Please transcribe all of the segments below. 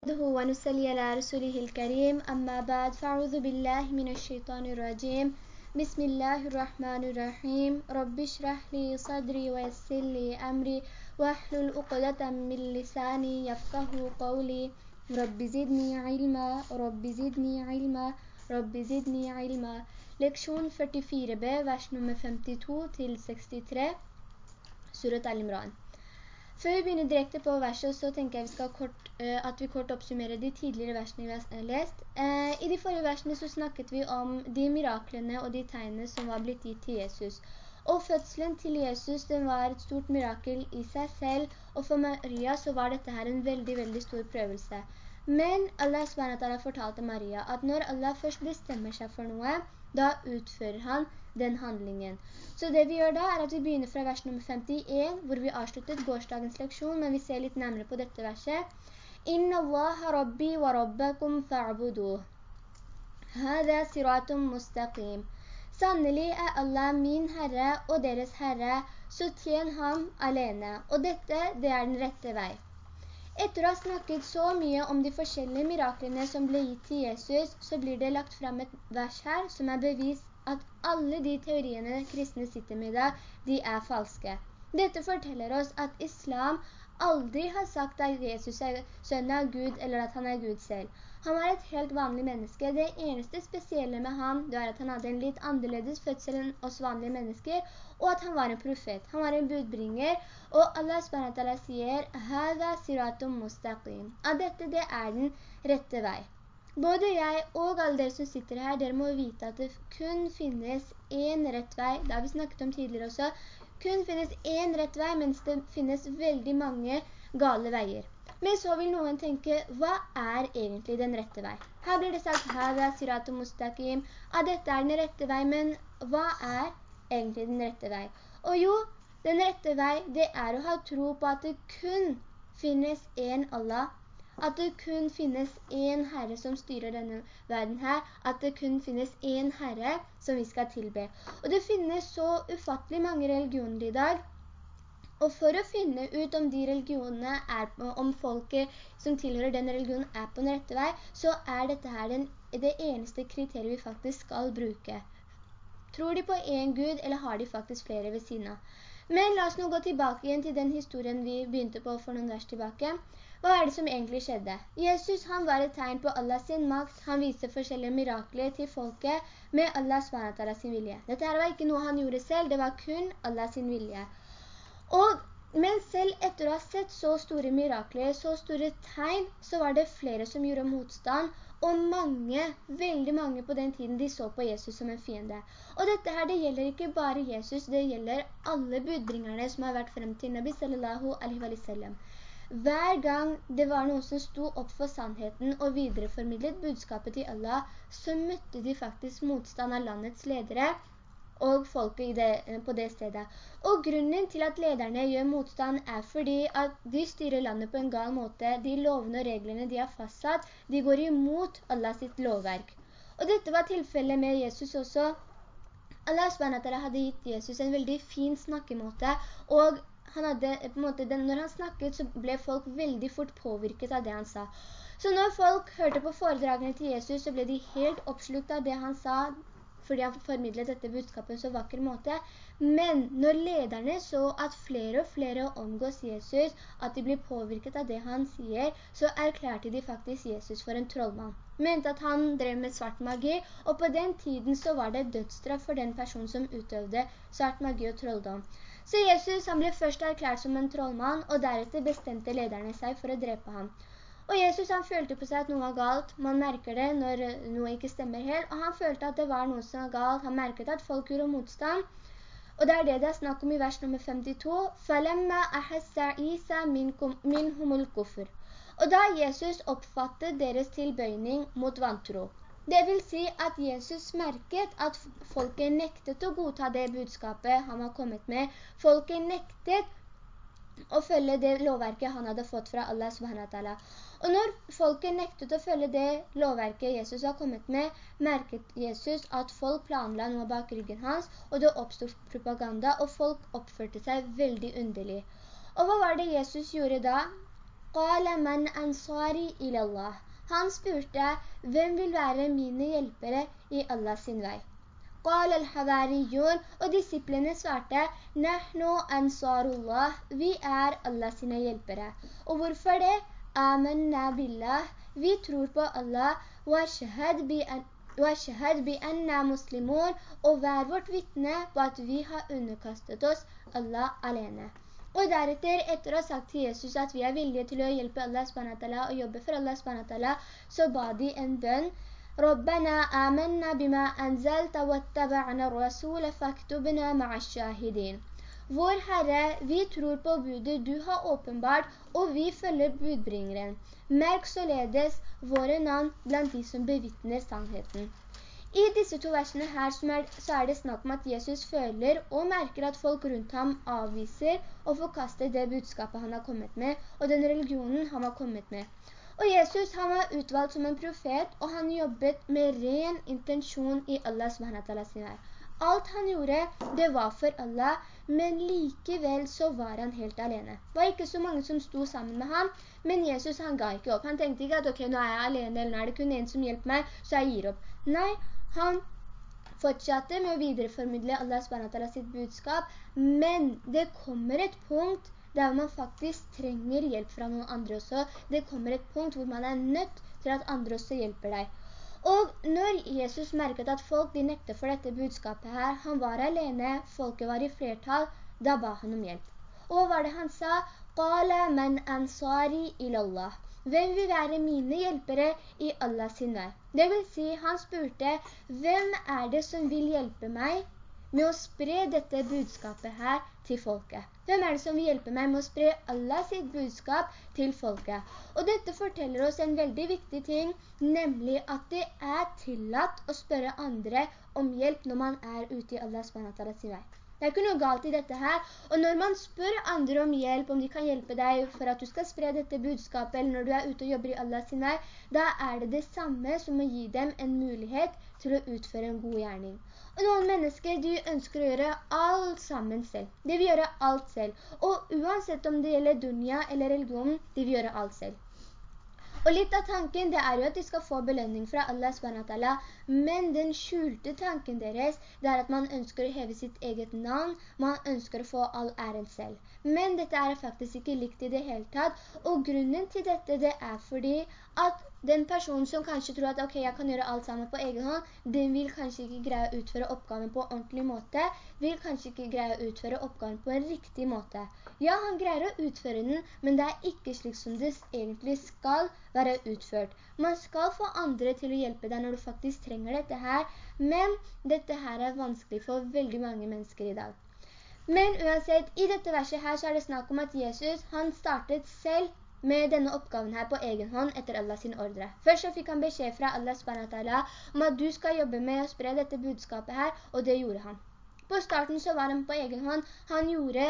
نحمده ونسلي على رسوله الكريم أما بعد فأعوذ بالله من الشيطان الرجيم. بسم الله الرحمن الرحيم. رب اشرح لي صدري ويسر لي أمري واحلل عقدة من لساني يفقه قولي. رب زدني علما رب زدني علما رب زدني علما. Leksjon 44b, vers nummer 52 til 63, Surat Al-Imran. Før vi begynner direkte på verset, så tenker jeg vi kort, uh, at vi kort oppsummerer de tidligere versene vi har lest. Uh, I de forrige versene så snakket vi om de miraklene og de tegnene som var blitt gitt til Jesus. Og fødselen til Jesus, den var et stort mirakel i seg selv, og for Maria så var dette her en veldig, veldig stor prøvelse. Men Allah SWT fortalte Maria at når Allah først bestemmer seg for noe, da utfører han den handlingen. Så det vi gjør da er at vi begynner fra vers nummer 51, hvor vi avsluttet gårsdagens leksjon, men vi ser litt nærmere på dette verset. Inna Allah rabbi wa rabbakum fa'buduh. Hada siratum mustaqim. Sannelig er Allah min Herre og deres Herre, så tjen ham alene. Og dette, det er den rette vei. Etter å ha snakket så mye om de forskjellige miraklene som ble gitt til Jesus, så blir det lagt frem et vers her som er bevis at alle de teoriene kristne sitter med da, de er falske. Dette forteller oss at islam aldri har sagt at Jesus er sønn av Gud, eller at han er Gud selv. Han var et helt vanlig menneske. Det eneste spesielle med ham, det var at han hadde en litt annerledes fødsel enn oss vanlige mennesker, og at han var en profet. Han var en budbringer, og Allah SWT sier, «Hada siratum mustaqim». Av dette, det er den rette vei. Både jeg og alle dere som sitter her, dere må vite at det kun finnes en rett vei. Det har vi snakket om tidligere også. Kun finnes en rett vei, mens det finnes veldig mange gale veier. Men så vil noen tenke, hva er egentlig den rette vei? Her blir det sagt, «Hada siratu mustaqim», at dette er den rette vei, men hva er egentlig den rette vei? Og jo, den rette vei, det er å ha tro på at det kun finnes en Allah, at det kun finnes en herre som styrer denne verden her, at det kun finnes en herre som vi skal tilbe. Og det finnes så ufattelig mange religioner i dag, og for å finne ut om de religionene er, om folket som tilhører den religionen er på den rette vei, så er dette her den, det eneste kriteriet vi faktisk skal bruke. Tror de på en Gud, eller har de faktisk flere ved siden av? Men la oss nå gå tilbake igjen til den historien vi begynte på for noen vers tilbake. Hva er det som egentlig skjedde? Jesus han var et tegn på Allahs makt. Han viste forskjellige mirakler til folket med Allahs SWT sin vilje. Dette her var ikke noe han gjorde selv, det var kun Allahs vilje. Og, men selv etter å ha sett så store mirakler, så store tegn, så var det flere som gjorde motstand, og mange, veldig mange på den tiden, de så på Jesus som en fiende. Og dette her, det gjelder ikke bare Jesus, det gjelder alle budringerne som har vært frem til Nabi sallallahu alaihi wa sallam. Hver gang det var noen som sto opp for sannheten og videreformidlet budskapet til Allah, så møtte de faktisk motstand av landets ledere og folket det, på det stedet. Og grunnen til at lederne gjør motstand er fordi at de styrer landet på en gal måte. De lovene og reglene de har fastsatt, de går imot Allah sitt lovverk. Og dette var tilfellet med Jesus også. Allah SWT hadde gitt Jesus en veldig fin snakkemåte, og han hadde, en måte, når han snakket, så ble folk veldig fort påvirket av det han sa. Så når folk hørte på foredragene til Jesus, så ble de helt oppslukt av det han sa, fordi han formidlet dette budskapet så vakker måte. Men når lederne så at flere og flere omgås Jesus, at de blir påvirket av det han sier, så erklærte de faktisk Jesus for en trollmann. Mente at han drev med svart magi, og på den tiden så var det dødsstraff for den personen som utøvde svart magi og trolldom. Så Jesus han ble først erklært som en trollmann, og deretter bestemte lederne seg for å drepe ham. Og Jesus han følte på seg at noe var galt. Man merker det når noe ikke stemmer helt, og han følte at det var noe som var galt. Han merket at folk gjorde motstand. Og det er det det er snakk om i vers nummer 52. «Falemma ahassa Isa minhumul kufr». Og da Jesus oppfattet deres tilbøyning mot vantro, det vil si at Jesus merket at folket nektet å godta det budskapet han var kommet med. Folket nektet å følge det lovverket han hadde fått fra Allah subhanahu Og når folket nektet å følge det lovverket Jesus har kommet med, merket Jesus at folk planla noe bak ryggen hans, og det oppstod propaganda, og folk oppførte seg veldig underlig. Og hva var det Jesus gjorde da? Han spurte, hvem vil være mine hjelpere i Allahs vei? قال الحواريون og disiplene svarte «Nahnu ansarullah», vi er Allah sine hjelpere. Og hvorfor det? «Amanna billah», vi tror på Allah, «Washhad bi وَشَهَدْ بِأَنَّا muslimun, og vær vårt vittne på at vi har underkastet oss Allah alene. Og deretter, etter å ha sagt til Jesus at vi er villige til å hjelpe Allah SWT og jobbe for Allah SWT, så ba de en bønn ربنا آمنا بما أنزلت واتبعنا الرسول فاكتبنا مع الشاهدين Vår Herre, vi tror på budet du har åpenbart, og vi følger budbringeren. Merk således våre navn blant de som bevittner sannheten. I disse to versene her er, så er det snakk om at Jesus føler og merker at folk rundt ham avviser og forkaster det budskapet han har kommet med, og den religionen han har kommet med. Og Jesus han var utvalgt som en profet, og han jobbet med ren intensjon i Allah SWT sin vei. Alt han gjorde, det var for Allah, men likevel så var han helt alene. Det var ikke så mange som sto sammen med ham, men Jesus han ga ikke opp. Han tenkte ikke at ok, nå er jeg alene, eller nå er det kun en som hjelper meg, så jeg gir opp. Nei, han fortsatte med å videreformidle Allah SWT sitt budskap, men det kommer et punkt der man faktisk trenger hjelp fra noen andre også. Det kommer et punkt hvor man er nødt til at andre også hjelper deg. Og når Jesus merket at folk de nekte for dette budskapet her, han var alene, folket var i flertall, da ba han om hjelp. Og hva var det han sa? «Qala man ansari ilallah». Hvem vil være mine hjelpere i Allah sin vei? Det vil si, han spurte, hvem er det som vil hjelpe meg med å spre dette budskapet her til folket. Hvem er det som vil hjelpe meg med å spre Allah sitt budskap til folket? Og dette forteller oss en veldig viktig ting, nemlig at det er tillatt å spørre andre om hjelp når man er ute i Allahs vei. Det er ikke noe galt i dette her. Og når man spør andre om hjelp, om de kan hjelpe deg for at du skal spre dette budskapet, eller når du er ute og jobber i Allah sin vei, da er det det samme som å gi dem en mulighet til å utføre en god gjerning. Og noen mennesker, de ønsker å gjøre alt sammen selv. De vil gjøre alt selv. Og uansett om det gjelder dunya eller religion, de vil gjøre alt selv. Og litt av tanken det er jo at de skal få belønning fra Allah SWT, men den skjulte tanken deres det er at man ønsker å heve sitt eget navn, man ønsker å få all æren selv. Men dette er faktisk ikke likt i det hele tatt, og grunnen til dette det er fordi at den personen som kanskje tror at ok, jeg kan gjøre alt sammen på egen hånd, den vil kanskje ikke greie å utføre oppgaven på ordentlig måte, vil kanskje ikke greie å utføre oppgaven på en riktig måte. Ja, han greier å utføre den, men det er ikke slik som det egentlig skal være utført. Man skal få andre til å hjelpe deg når du faktisk trenger dette her, men dette her er vanskelig for veldig mange mennesker i dag. Men uansett, i dette verset her så er det snakk om at Jesus, han startet selv med denne oppgaven her på egen hånd etter Allahs ordre. Først så fikk han beskjed fra Allah SWT om at du skal jobbe med å spre dette budskapet her, og det gjorde han. På starten så var han på egen hånd. Han gjorde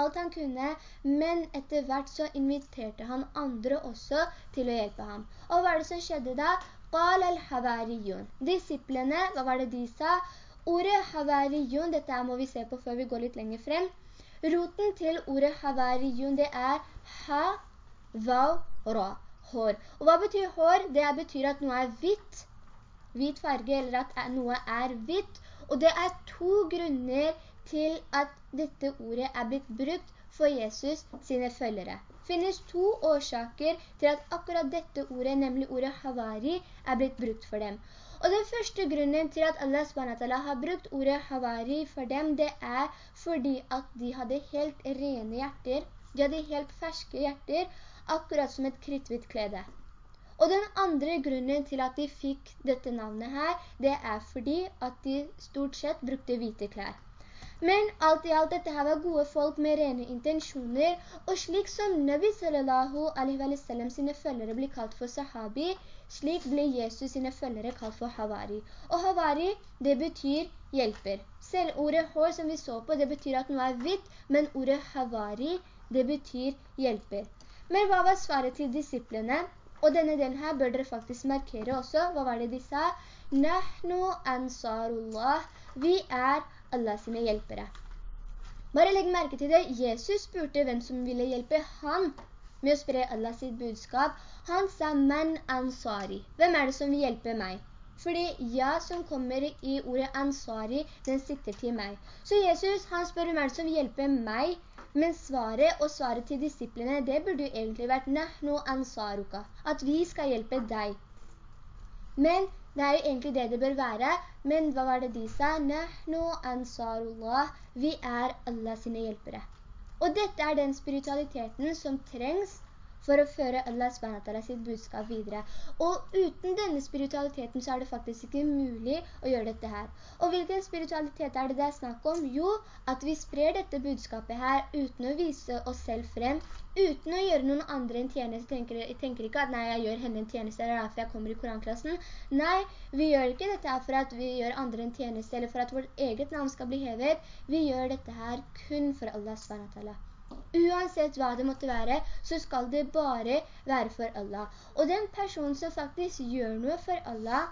alt han kunne, men etter hvert så inviterte han andre også til å hjelpe ham. Og hva er det som skjedde da? Qal al-havariyun. Disiplene, hva var det de sa? Ordet havariyun, dette må vi se på før vi går litt lenger frem. Roten til ordet havariyun, det er ha, vav, ra, hår. Og hva betyr hår? Det betyr at noe er hvitt, hvit farge, eller at noe er hvitt. Og det er to grunner til at dette ordet er blitt brukt for Jesus sine følgere. Det Finnes to årsaker til at akkurat dette ordet, nemlig ordet havari, er blitt brukt for dem. Og den første grunnen til at Allah SWT har brukt ordet havari for dem, det er fordi at de hadde helt rene hjerter, de hadde helt ferske hjerter, akkurat som et krittvitt klede. Og den andre grunnen til at de fikk dette navnet her, det er fordi at de stort sett brukte hvite klær. Men alt i alt dette her var gode folk med rene intensjoner, og slik som Nabi sallallahu alaihi wa sallam sine følgere blir kalt for sahabi, slik ble Jesus sine følgere kalt for havari. Og havari, det betyr hjelper. Selv ordet hår som vi så på, det betyr at noe er hvitt, men ordet havari, det betyr hjelper. Men hva var svaret til disiplene? Og denne delen her bør dere faktisk markere også. Hva var det de sa? Nahnu ansarullah. Vi er Allah sine hjelpere. Bare legg merke til det. Jesus spurte hvem som ville hjelpe han med å spre Allah sitt budskap. Han sa, men ansari. Hvem er det som vil hjelpe meg? Fordi ja som kommer i ordet ansari, den sitter til meg. Så Jesus, han spør hvem er det som hjelper meg, men svaret og svaret til disiplene, det burde jo egentlig vært «Nahnu ansaruka», at vi skal hjelpe deg. Men det er jo egentlig det det bør være. Men hva var det de sa? «Nahnu ansarullah», vi er Allah sine hjelpere. Og dette er den spiritualiteten som trengs for å føre Allah SWT sitt budskap videre. Og uten denne spiritualiteten så er det faktisk ikke mulig å gjøre dette her. Og hvilken spiritualitet er det det er snakk om? Jo, at vi sprer dette budskapet her uten å vise oss selv frem, uten å gjøre noen andre en tjeneste. Tenker, jeg tenker ikke at nei, jeg gjør henne en tjeneste, det er derfor jeg kommer i koranklassen. Nei, vi gjør ikke dette her for at vi gjør andre en tjeneste, eller for at vårt eget navn skal bli hevet. Vi gjør dette her kun for Allah SWT. Uansett hva det måtte være, så skal det bare være for Allah. Og den personen som faktisk gjør noe for Allah,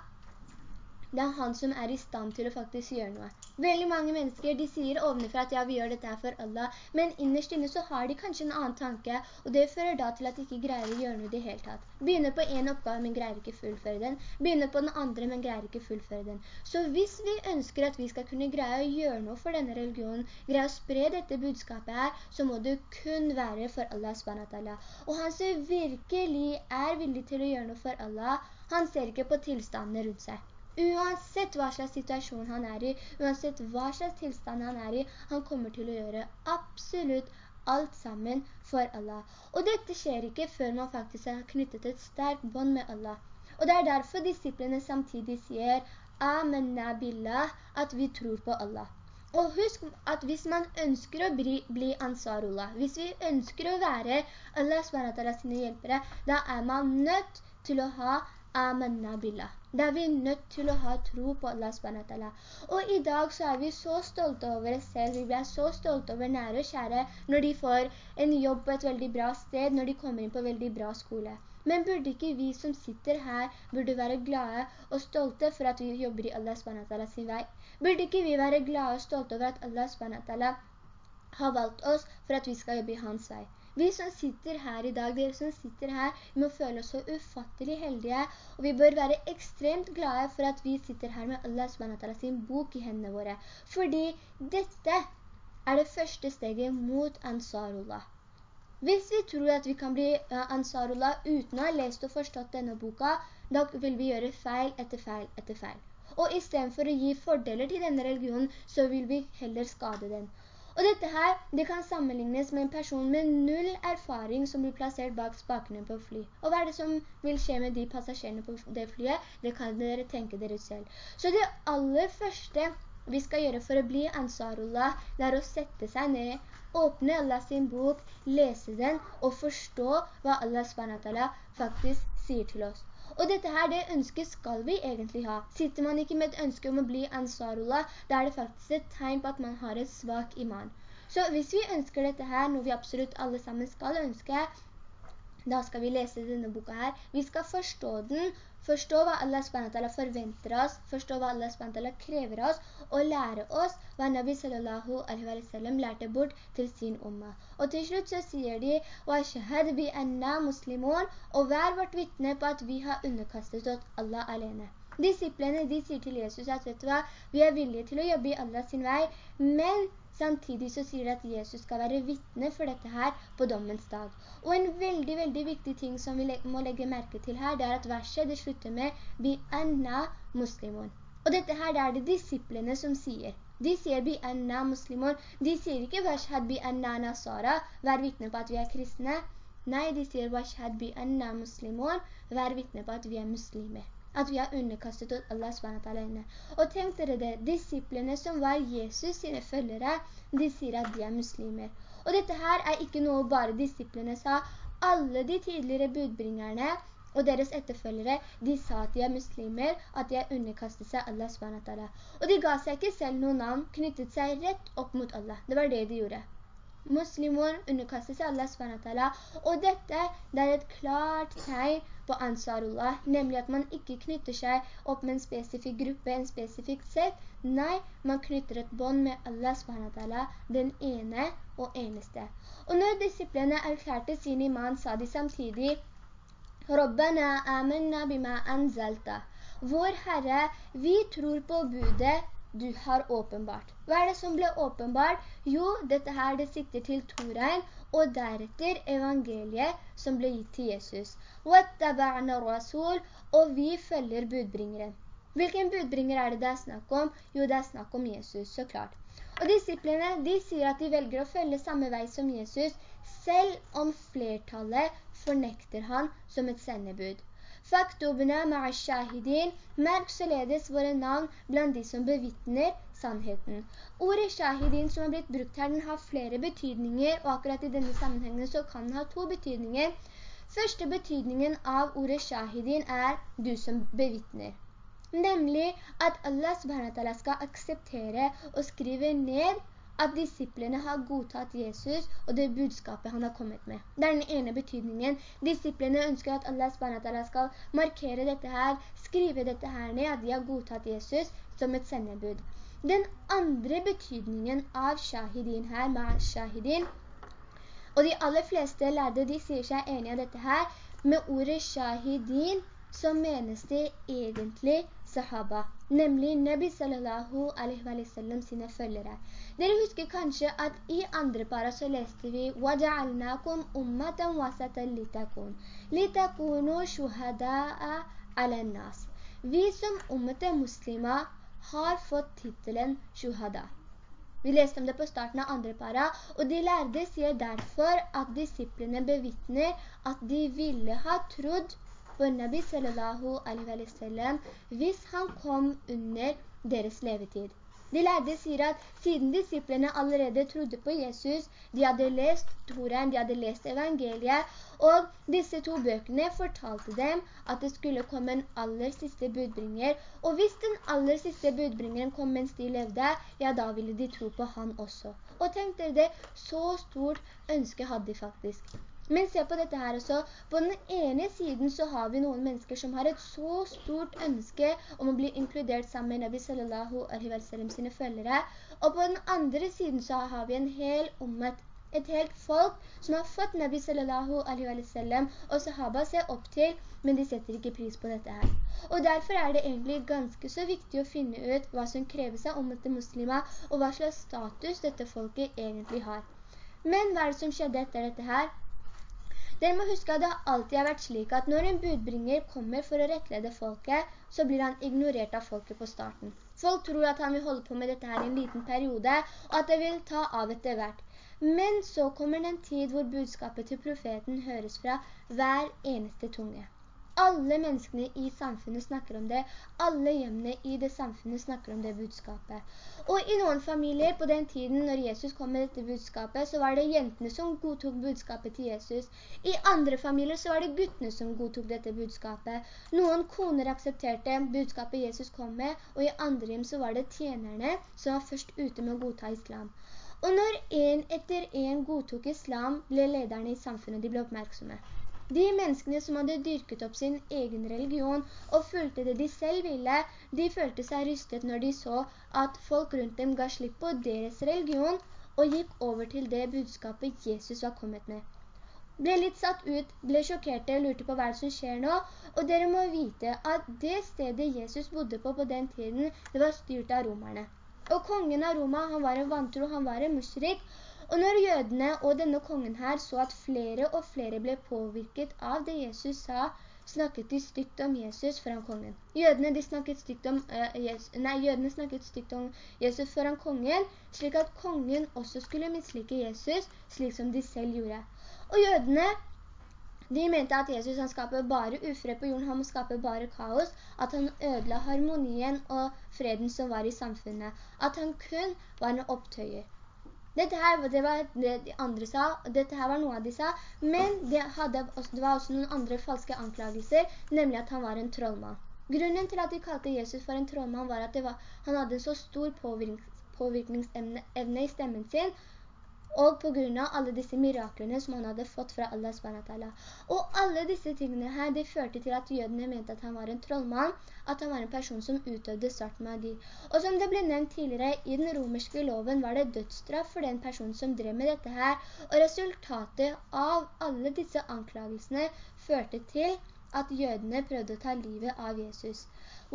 det er han som er i stand til å faktisk gjøre noe. Veldig mange mennesker, de sier ovenifra at ja, vi gjør dette for Allah, men innerst inne så har de kanskje en annen tanke, og det fører da til at de ikke greier å gjøre noe i det hele tatt. Begynner på en oppgave, men greier ikke fullføre den. Begynner på den andre, men greier ikke fullføre den. Så hvis vi ønsker at vi skal kunne greie å gjøre noe for denne religionen, greie å spre dette budskapet her, så må det kun være for Allah SWT. Og han som virkelig er villig til å gjøre noe for Allah, han ser ikke på tilstandene rundt seg. Uansett hva slags situasjon han er i, uansett hva slags tilstand han er i, han kommer til å gjøre absolutt alt sammen for Allah. Og dette skjer ikke før man faktisk har knyttet et sterkt bånd med Allah. Og det er derfor disiplene samtidig sier «Amenna billah», at vi tror på Allah. Og husk at hvis man ønsker å bli, bli ansvarullah, hvis vi ønsker å være Allah SWT sine hjelpere, da er man nødt til å ha «Amen billah». Da er nødt til å ha tro på Allah SWT. Og i dag så er vi så stolte over oss selv, vi er så stolte over nære og kjære når de får en jobb på et veldig bra sted, når de kommer inn på veldig bra skole. Men burde ikke vi som sitter her, burde være glade og stolte for at vi jobber i Allah SWT sin vei? Burde ikke vi være glade og stolte over at Allah SWT har valgt oss for at vi skal jobbe i hans vei? Vi som sitter her i dag, dere som sitter her, vi må føle oss så ufattelig heldige, og vi bør være ekstremt glade for at vi sitter her med Allah SWT sin bok i hendene våre. Fordi dette er det første steget mot Ansarullah. Hvis vi tror at vi kan bli eh, Ansarullah uten å ha lest og forstått denne boka, da vil vi gjøre feil etter feil etter feil. Og i stedet for å gi fordeler til denne religionen, så vil vi heller skade den. Og dette her, det kan sammenlignes med en person med null erfaring som blir plassert bak spakene på fly. Og hva er det som vil skje med de passasjerene på det flyet? Det kan dere tenke dere selv. Så det aller første vi skal gjøre for å bli Ansarullah, det er å sette seg ned, åpne Allah sin bok, lese den og forstå hva Allah faktisk sier til oss. Og dette her, det ønsket skal vi egentlig ha. Sitter man ikke med et ønske om å bli ansvarullah, da er det faktisk et tegn på at man har et svak iman. Så hvis vi ønsker dette her, noe vi absolutt alle sammen skal ønske, da skal vi lese denne boka her. Vi skal forstå den, Forstå hva Allah SWT forventer oss, forstå hva Allah SWT krever oss, og lære oss hva Nabi sallallahu alaihi wa sallam lærte bort til sin umma. Og til slutt så sier de, «Wa bi anna muslimon», og vær vårt vittne på at vi har underkastet oss Allah alene. Disiplene, de sier til Jesus at, vet du hva, vi er villige til å jobbe i Allahs vei, men Samtidig så sier det at Jesus skal være vittne for dette her på dommens dag. Og en veldig, veldig viktig ting som vi må legge merke til her, det er at verset det slutter med «Bi anna muslimon». Og dette her, det er det disiplene som sier. De sier «Bi anna muslimon». De sier ikke «Vashad bi anna nasara», vær vittne på at vi er kristne. Nei, de sier «Vashad bi anna muslimon», vær vittne på at vi er muslimer at vi har underkastet Allah SWT. Og tenk dere det, disiplene som var Jesus sine følgere, de sier at de er muslimer. Og dette her er ikke noe bare disiplene sa. Alle de tidligere budbringerne og deres etterfølgere, de sa at de er muslimer, at de har underkastet seg Allah SWT. Og de ga seg ikke selv noen navn, knyttet seg rett opp mot Allah. Det var det de gjorde. Muslimer underkaster seg Allah SWT, og dette det er et klart tegn på ansvarullah, nemlig at man ikke knytter seg opp med en spesifikk gruppe, en spesifikk sett. Nei, man knytter et bånd med Allah SWT, den ene og eneste. Og når disiplene erklærte sin iman, sa de samtidig, «Rabbana amanna bima anzalta». Vår Herre, vi tror på budet du har åpenbart. Hva er det som ble åpenbart? Jo, dette her det sikter til Torein, og deretter evangeliet som ble gitt til Jesus. og vi følger budbringeren. Hvilken budbringer er det det er snakk om? Jo, det er snakk om Jesus, så klart. Og disiplene, de sier at de velger å følge samme vei som Jesus, selv om flertallet fornekter han som et sendebud. Faktubna ma'ashahidin, merk således våre navn blant de som bevittner sannheten. Ordet shahidin som har blitt brukt her, den har flere betydninger, og akkurat i denne sammenhengen så kan den ha to betydninger. Første betydningen av ordet shahidin er du som bevittner. Nemlig at Allah skal akseptere og skrive ned at disiplene har godtatt Jesus og det budskapet han har kommet med. Det er den ene betydningen. Disiplene ønsker at Allah skal markere dette her, skrive dette her ned, at de har godtatt Jesus som et sendebud. Den andre betydningen av shahidin her, med shahidin, og de aller fleste lærde, de sier seg enige av dette her, med ordet shahidin, så menes det egentlig sahaba, nemlig Nabi sallallahu alaihi wa sallam sine følgere. Dere husker kanskje at i andre para så leste vi وَجَعَلْنَاكُمْ أُمَّةً وَسَةً لِتَكُونَ لِتَكُونُوا شُهَدَاءَ عَلَى النَّاسِ Vi som ummete muslimer har fått titelen shuhada. Vi leste om det på starten av andre para, og de lærde sier derfor at disiplene bevittner at de ville ha trodd på Nabi sallallahu alaihi wa sallam hvis han kom under deres levetid. De lærde sier at siden disiplene allerede trodde på Jesus, de hadde lest Toren, de hadde lest evangeliet, og disse to bøkene fortalte dem at det skulle komme en aller siste budbringer, og hvis den aller siste budbringeren kom mens de levde, ja da ville de tro på han også. Og tenk dere det, så stort ønske hadde de faktisk. Men se på dette her også. På den ene siden så har vi noen mennesker som har et så stort ønske om å bli inkludert sammen med Nabi sallallahu alaihi wa sallam sine følgere. Og på den andre siden så har vi en hel ummet, et helt folk som har fått Nabi sallallahu alaihi wa sallam og sahaba ser opp til, men de setter ikke pris på dette her. Og derfor er det egentlig ganske så viktig å finne ut hva som kreves av ummet muslimer, og hva slags status dette folket egentlig har. Men hva er det som skjedde etter dette her? Dere må huske at det alltid har vært slik at når en budbringer kommer for å rettlede folket, så blir han ignorert av folket på starten. Folk tror at han vil holde på med dette her i en liten periode, og at det vil ta av etter hvert. Men så kommer det en tid hvor budskapet til profeten høres fra hver eneste tunge. Alle menneskene i samfunnet snakker om det. Alle hjemmene i det samfunnet snakker om det budskapet. Og i noen familier på den tiden når Jesus kom med dette budskapet, så var det jentene som godtok budskapet til Jesus. I andre familier så var det guttene som godtok dette budskapet. Noen koner aksepterte budskapet Jesus kom med, og i andre hjem så var det tjenerne som var først ute med å godta islam. Og når en etter en godtok islam, ble lederne i samfunnet, de ble oppmerksomme. De menneskene som hadde dyrket opp sin egen religion og fulgte det de selv ville, de følte seg rystet når de så at folk rundt dem ga slipp på deres religion og gikk over til det budskapet Jesus var kommet med. Ble litt satt ut, ble sjokkerte, lurte på hva som skjer nå, og dere må vite at det stedet Jesus bodde på på den tiden, det var styrt av romerne. Og kongen av Roma, han var en vantro, han var en mushrik, og når jødene og denne kongen her så at flere og flere ble påvirket av det Jesus sa, snakket de stygt om Jesus foran kongen. Jødene, de snakket stygt om, uh, Jesus, nei, jødene snakket stygt om Jesus foran kongen, slik at kongen også skulle mislike Jesus, slik som de selv gjorde. Og jødene, de mente at Jesus han skaper bare ufred på jorden, han skaper bare kaos, at han ødela harmonien og freden som var i samfunnet, at han kun var en opptøyer. Dette her det var det de andre sa, dette her var noe de sa, men det, hadde, det var også noen andre falske anklagelser, nemlig at han var en trollmann. Grunnen til at de kalte Jesus for en trollmann var at var, han hadde en så stor påvirkningsevne i stemmen sin, og på grunn av alle disse miraklene som han hadde fått fra Allah SWT. Og alle disse tingene her, de førte til at jødene mente at han var en trollmann, at han var en person som utøvde svart magi. Og som det ble nevnt tidligere, i den romerske loven var det dødsstraff for den personen som drev med dette her, og resultatet av alle disse anklagelsene førte til at jødene prøvde å ta livet av Jesus.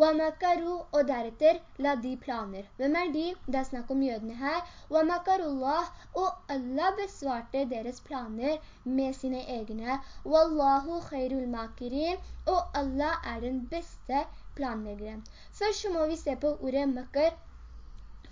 «Wamakaru» og deretter «la de planer». Hvem er de? Det er snakk om jødene her. «Wamakarullah» og Allah besvarte deres planer med sine egne. «Wallahu khairul makirin» og Allah er den beste planleggeren. Først må vi se på ordet «makar»,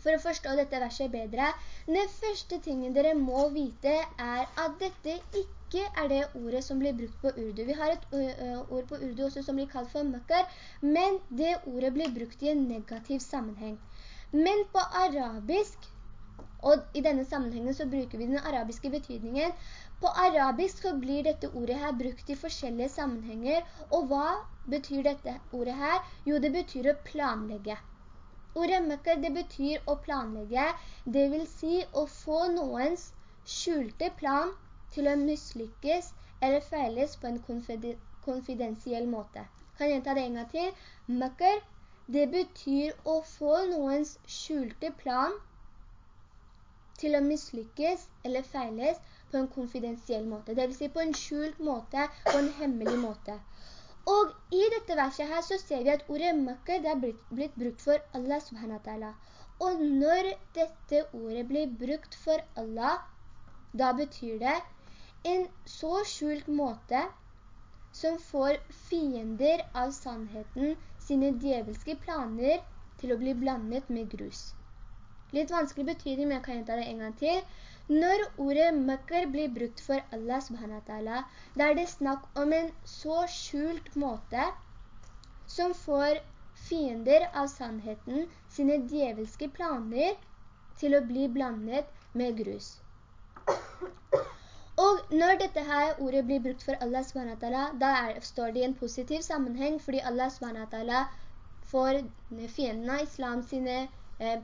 for å forstå dette verset bedre. Den første tingen dere må vite er at dette ikke er det ordet som blir brukt på urdu. Vi har et ord på urdu også som blir kalt for makkar, men det ordet blir brukt i en negativ sammenheng. Men på arabisk, og i denne sammenhengen så bruker vi den arabiske betydningen, på arabisk så blir dette ordet her brukt i forskjellige sammenhenger, og hva betyr dette ordet her? Jo, det betyr å planlegge. Ordet makkar, det betyr å planlegge, det vil si å få noens skjulte plan til å mislykkes eller feiles på en konfidensiell måte. Kan jeg ta det en gang til? Møkker, det betyr å få noens skjulte plan til å mislykkes eller feiles på en konfidensiell måte. Det vil si på en skjult måte, på en hemmelig måte. Og i dette verset her så ser vi at ordet makker det er blitt, blitt brukt for Allah subhanahu wa ta'ala. Og når dette ordet blir brukt for Allah, da betyr det en så skjult måte som får fiender av sannheten sine djevelske planer til å bli blandet med grus. Litt vanskelig betydning, men jeg kan gjenta det en gang til. Når ordet makkar blir brukt for Allah subhanahu wa ta'ala, da er det snakk om en så skjult måte som får fiender av sannheten sine djevelske planer til å bli blandet med grus. Og når dette her ordet blir brukt for Allah SWT, da er, står det i en positiv sammenheng, fordi Allah SWT får fiendene av islam sine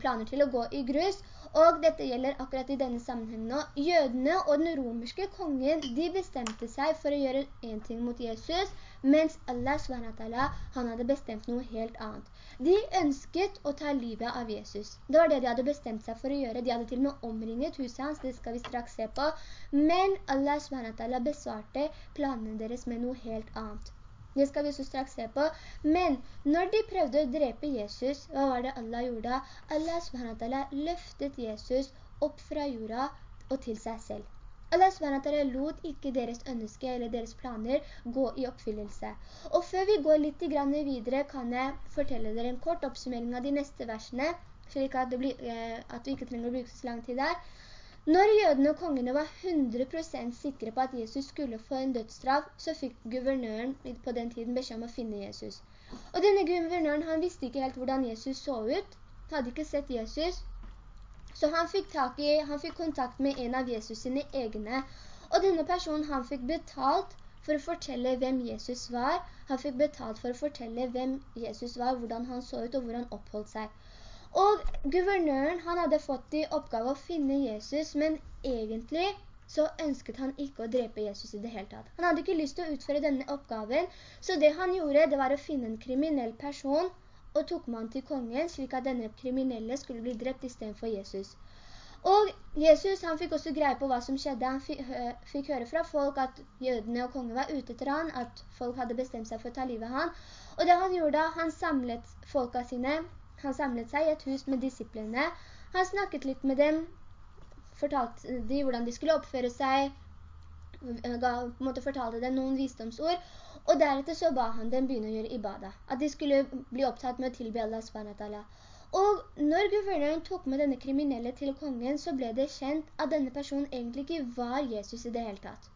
planer til å gå i grus, og dette gjelder akkurat i denne sammenhengen nå. Jødene og den romerske kongen, de bestemte seg for å gjøre en ting mot Jesus, mens Allah SWT, han hadde bestemt noe helt annet. De ønsket å ta livet av Jesus. Det var det de hadde bestemt seg for å gjøre. De hadde til og med omringet huset hans, det skal vi straks se på. Men Allah SWT besvarte planene deres med noe helt annet. Det skal vi så straks se på. Men når de prøvde å drepe Jesus, hva var det Allah gjorde? Allah SWT løftet Jesus opp fra jorda og til seg selv. Allah SWT lot ikke deres ønske eller deres planer gå i oppfyllelse. Og før vi går litt videre, kan jeg fortelle dere en kort oppsummering av de neste versene, slik at, blir, eh, at vi ikke trenger å bruke så lang tid der. Når jødene og kongene var 100% sikre på at Jesus skulle få en dødsstraff, så fikk guvernøren på den tiden beskjed om å finne Jesus. Og denne guvernøren, han visste ikke helt hvordan Jesus så ut, hadde ikke sett Jesus, så han fikk, i, han fikk kontakt med en av Jesus sine egne, og denne personen han fikk betalt for å fortelle hvem Jesus var. Han fikk betalt for å fortelle hvem Jesus var, hvordan han så ut og hvor han oppholdt seg. Og guvernøren, han hadde fått i oppgave å finne Jesus, men egentlig så ønsket han ikke å drepe Jesus i det hele tatt. Han hadde ikke lyst til å utføre denne oppgaven, så det han gjorde, det var å finne en kriminell person, og tok man til kongen, slik at denne kriminelle skulle bli drept i stedet for Jesus. Og Jesus, han fikk også greie på hva som skjedde. Han fikk, høre fra folk at jødene og kongen var ute etter han, at folk hadde bestemt seg for å ta livet av han. Og det han gjorde, da, han samlet folka sine, han samlet seg i et hus med disiplene. Han snakket litt med dem, fortalte de hvordan de skulle oppføre seg, ga, på en måte fortalte dem noen visdomsord, og deretter så ba han dem begynne å gjøre ibada. At de skulle bli opptatt med å tilbe Allah SWT. Og når guvernøren tok med denne kriminelle til kongen, så ble det kjent at denne personen egentlig ikke var Jesus i det hele tatt.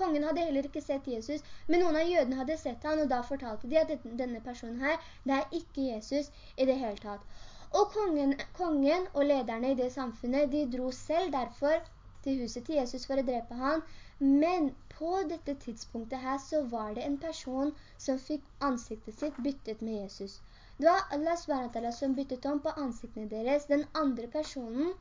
Kongen hadde heller ikke sett Jesus, men noen av jødene hadde sett han, og da fortalte de at denne personen her, det er ikke Jesus i det hele tatt. Og kongen, kongen og lederne i det samfunnet, de dro selv derfor til huset til Jesus for å drepe han, men på dette tidspunktet her så var det en person som fikk ansiktet sitt byttet med Jesus. Det var Allah SWT som byttet om på ansiktene deres, den andre personen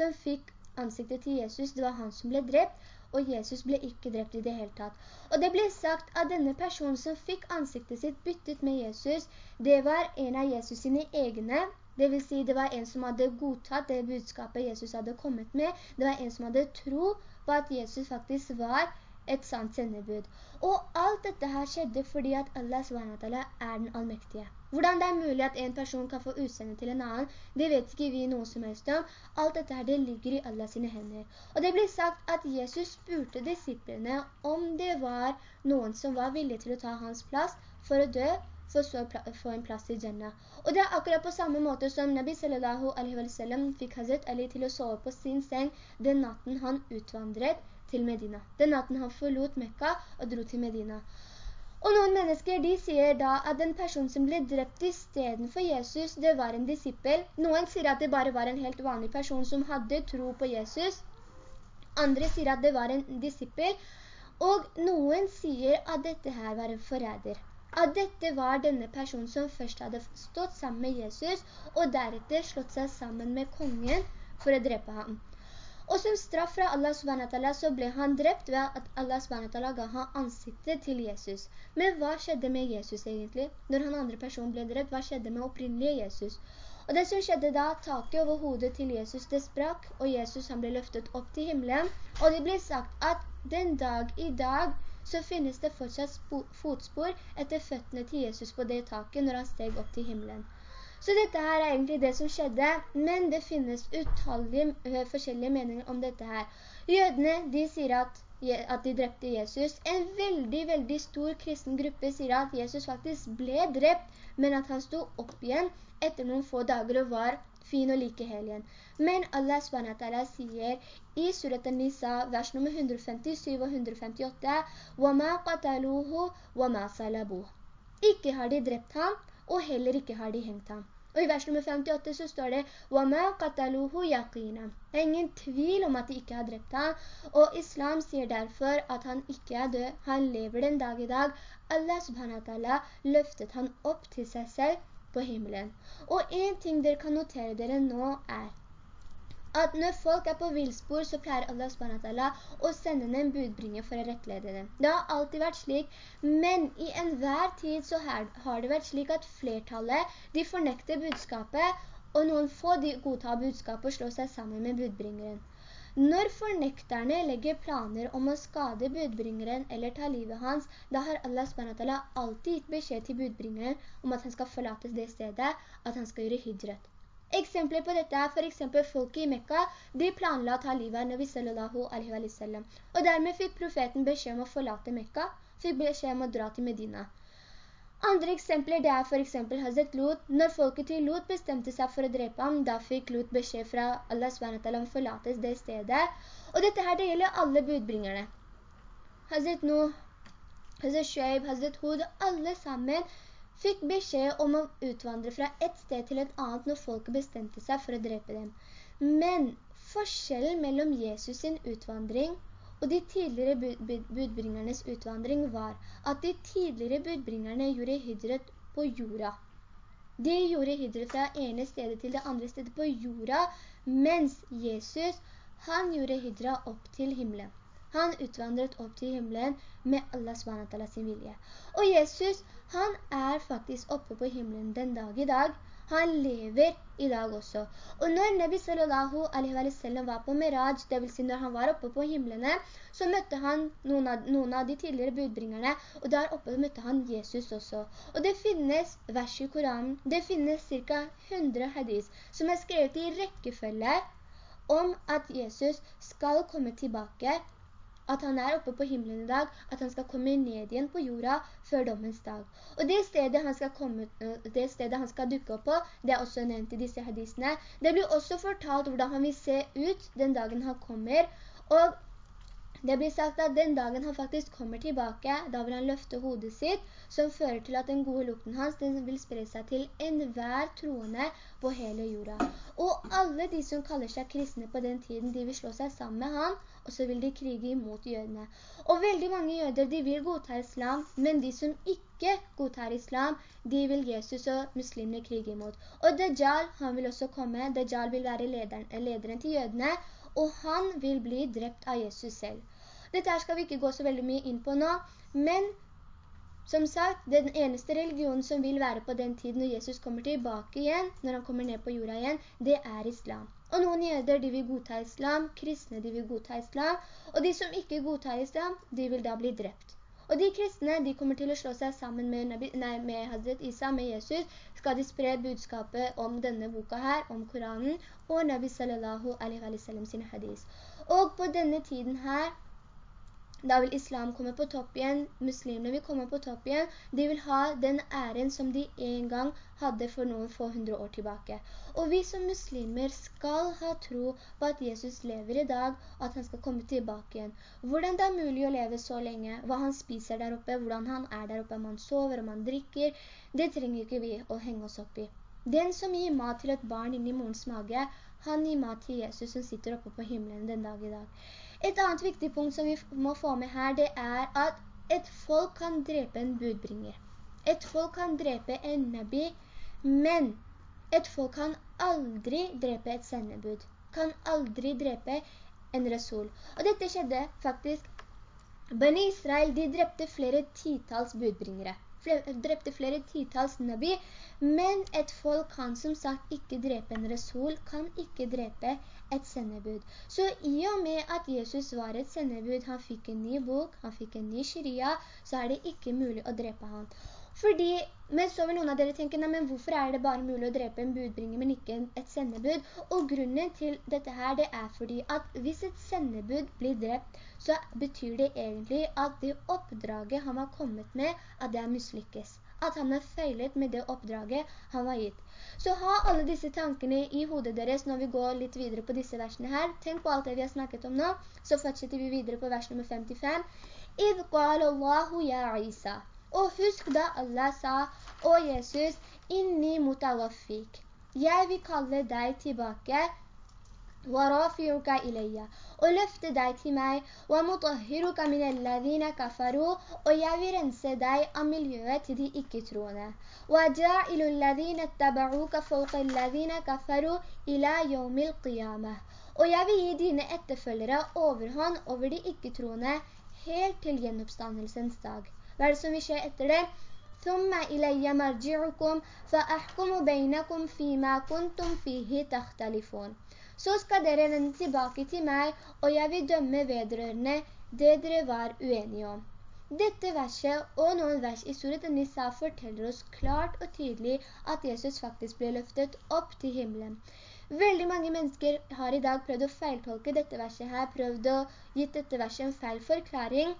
som fikk ansiktet til Jesus, det var han som ble drept, og Jesus ble ikke drept i det hele tatt. Og det ble sagt at denne personen som fikk ansiktet sitt byttet med Jesus, det var en av Jesus sine egne, det vil si det var en som hadde godtatt det budskapet Jesus hadde kommet med, det var en som hadde tro på at Jesus faktisk var et sant sendebud. Og alt dette her skjedde fordi at Allah SWT er den allmektige. Hvordan det er mulig at en person kan få utsende til en annen, det vet ikke vi noe som helst om. Alt dette her, det ligger i Allah sine hender. Og det blir sagt at Jesus spurte disiplene om det var noen som var villige til å ta hans plass for å dø, for så å få en plass i Jannah. Og det er akkurat på samme måte som Nabi sallallahu alaihi wa sallam fikk Hazret Ali til å sove på sin seng den natten han utvandret til Medina. Den natten han forlot Mekka og dro til Medina. Og noen mennesker de sier da at den personen som ble drept i stedet for Jesus, det var en disippel. Noen sier at det bare var en helt vanlig person som hadde tro på Jesus. Andre sier at det var en disippel. Og noen sier at dette her var en forræder. At dette var denne personen som først hadde stått sammen med Jesus, og deretter slått seg sammen med kongen for å drepe ham. Og som straff fra Allah subhanahu så ble han drept ved at Allah subhanahu ga han ansiktet til Jesus. Men hva skjedde med Jesus egentlig? Når han andre personen ble drept, hva skjedde med opprinnelige Jesus? Og det som skjedde da, taket over hodet til Jesus det sprakk, og Jesus han ble løftet opp til himmelen. Og det blir sagt at den dag i dag så finnes det fortsatt fotspor etter føttene til Jesus på det taket når han steg opp til himmelen. Så dette her er egentlig det som skjedde, men det finnes utallige eh, forskjellige meninger om dette her. Jødene, de sier at, at de drepte Jesus. En veldig, veldig stor kristen gruppe sier at Jesus faktisk ble drept, men at han sto opp igjen etter noen få dager og var fin og like hel igjen. Men Allah SWT sier i surat Nisa, vers nummer 157 og 158, «Wama qataluhu, wama salabuh». Ikke har de drept ham, og heller ikke har de hengt ham. Og i vers nummer 58 så står det «Wama qataluhu yaqina». Det er ingen tvil om at de ikke har drept ham, og islam sier derfor at han ikke er død. Han lever den dag i dag. Allah subhanahu wa ta'ala løftet han opp til seg selv på himmelen. Og en ting dere kan notere dere nå er at når folk er på vilspor, så pleier Allah SWT å sende en budbringer for å rettlede dem. Det har alltid vært slik, men i enhver tid så har det vært slik at flertallet, de fornekter budskapet, og noen få de godtar budskapet og slår seg sammen med budbringeren. Når fornekterne legger planer om å skade budbringeren eller ta livet hans, da har Allah SWT alltid gitt beskjed til budbringeren om at han skal forlate det stedet, at han skal gjøre hijrat. Eksempler på dette er for eksempel folket i Mekka, de planla å ta livet av Nabi sallallahu alaihi wa sallam. Og dermed fikk profeten beskjed om å forlate Mekka, fikk beskjed om å dra til Medina. Andre eksempler det er for eksempel Hazret Lot. Når folket til Lot bestemte seg for å drepe ham, da fikk Lot beskjed fra Allah SWT om forlates det stedet. Og dette her det gjelder alle budbringerne. Hazret Nuh, Hazret Shoaib, Hazret Hud, alle sammen fikk beskjed om å utvandre fra et sted til et annet når folket bestemte seg for å drepe dem. Men forskjellen mellom Jesus sin utvandring og de tidligere budbringernes utvandring var at de tidligere budbringerne gjorde hydret på jorda. De gjorde hydret fra ene stedet til det andre stedet på jorda, mens Jesus, han gjorde hydra opp til himmelen. Han utvandret opp til himmelen med Allah SWT sin vilje. Og Jesus, han er faktisk oppe på himmelen den dag i dag. Han lever i dag også. Og når Nabi sallallahu alaihi wa sallam var på Miraj, det vil si når han var oppe på himmelene, så møtte han noen av, noen av de tidligere budbringerne, og der oppe møtte han Jesus også. Og det finnes vers i Koranen, det finnes cirka 100 hadis, som er skrevet i rekkefølge om at Jesus skal komme tilbake at han er oppe på himmelen i dag, at han skal komme ned igjen på jorda før dommens dag. Og det stedet han skal, komme, øh, det stedet han skal dukke opp på, det er også nevnt i disse hadisene. Det blir også fortalt hvordan han vil se ut den dagen han kommer, og det blir sagt at den dagen han faktisk kommer tilbake, da vil han løfte hodet sitt, som fører til at den gode lukten hans vil spre seg til enhver troende på hele jorda. Og alle de som kaller seg kristne på den tiden, de vil slå seg sammen med han, og så vil de krige imot jødene. Og veldig mange jøder, de vil godta islam, men de som ikke godtar islam, de vil Jesus og muslimene krige imot. Og Dajjal, han vil også komme. Dajjal vil være lederen, lederen til jødene, og han vil bli drept av Jesus selv. Dette her skal vi ikke gå så veldig mye inn på nå, men som sagt, det er den eneste religionen som vil være på den tiden når Jesus kommer tilbake igjen, når han kommer ned på jorda igjen, det er islam. Og noen jøder, de vil godta islam, kristne, de vil godta islam, og de som ikke godtar islam, de vil da bli drept. Og de kristne, de kommer til å slå seg sammen med, Nabi, nei, med Hazret Isa, med Jesus, skal de spre budskapet om denne boka her, om Koranen, og Nabi sallallahu alaihi wa sallam sin hadis. Og på denne tiden her, da vil islam komme på topp igjen, muslimene vil komme på topp igjen, de vil ha den æren som de en gang hadde for noen få hundre år tilbake. Og vi som muslimer skal ha tro på at Jesus lever i dag, at han skal komme tilbake igjen. Hvordan det er mulig å leve så lenge, hva han spiser der oppe, hvordan han er der oppe, om han sover, om han drikker, det trenger ikke vi å henge oss opp i. Den som gir mat til et barn inni morens mage, han gir mat til Jesus som sitter oppe på himmelen den dag i dag. Et annet viktig punkt som vi må få med her, det er at et folk kan drepe en budbringer. Et folk kan drepe en nabi, men et folk kan aldri drepe et sendebud. Kan aldri drepe en rasul. Og dette skjedde faktisk. Bani Israel, de drepte flere titals budbringere drepte flere titals nabi, men et folk kan som sagt ikke drepe en resul, kan ikke drepe et sendebud. Så i og med at Jesus var et sendebud, han fikk en ny bok, han fikk en ny sharia, så er det ikke mulig å drepe han. Fordi, men så vil noen av dere tenke, nei, men hvorfor er det bare mulig å drepe en budbringer, men ikke et sendebud? Og grunnen til dette her, det er fordi at hvis et sendebud blir drept, så betyr det egentlig at det oppdraget han har kommet med, at det er mislykkes. At han har feilet med det oppdraget han har gitt. Så ha alle disse tankene i hodet deres når vi går litt videre på disse versene her. Tenk på alt det vi har snakket om nå, så fortsetter vi videre på vers nummer 55. «Idh qala Allahu ya Isa». Og husk da Allah sa, «Å Jesus, inni mutawaffik, jeg vil kalle deg tilbake, وَرَافِعُكَ إِلَيَّ Og løfte deg til meg, وَمُطَهِّرُكَ مِنَ الَّذِينَ كَفَرُوا Og jeg vil rense deg av miljøet til de ikke-troende. وَجَاعِلُ الَّذِينَ اتَّبَعُوكَ فَوْقَ الَّذِينَ كَفَرُوا إِلَى يَوْمِ الْقِيَامَةِ Og jeg vil gi dine etterfølgere overhånd over de ikke-troende helt til gjenoppstandelsens dag. Hva er det som vil skje etter det? ثم إلي مرجعكم فأحكم بينكم فيما كنتم فيه تختلفون. Så skal dere vende tilbake til meg, og jeg vil dømme vedrørende det dere var uenige om. Dette verset og noen vers i Surat Nisa forteller oss klart og tydelig at Jesus faktisk ble løftet opp til himmelen. Veldig mange mennesker har i dag prøvd å feiltolke dette verset her, prøvd å gitt dette verset en feil forklaring,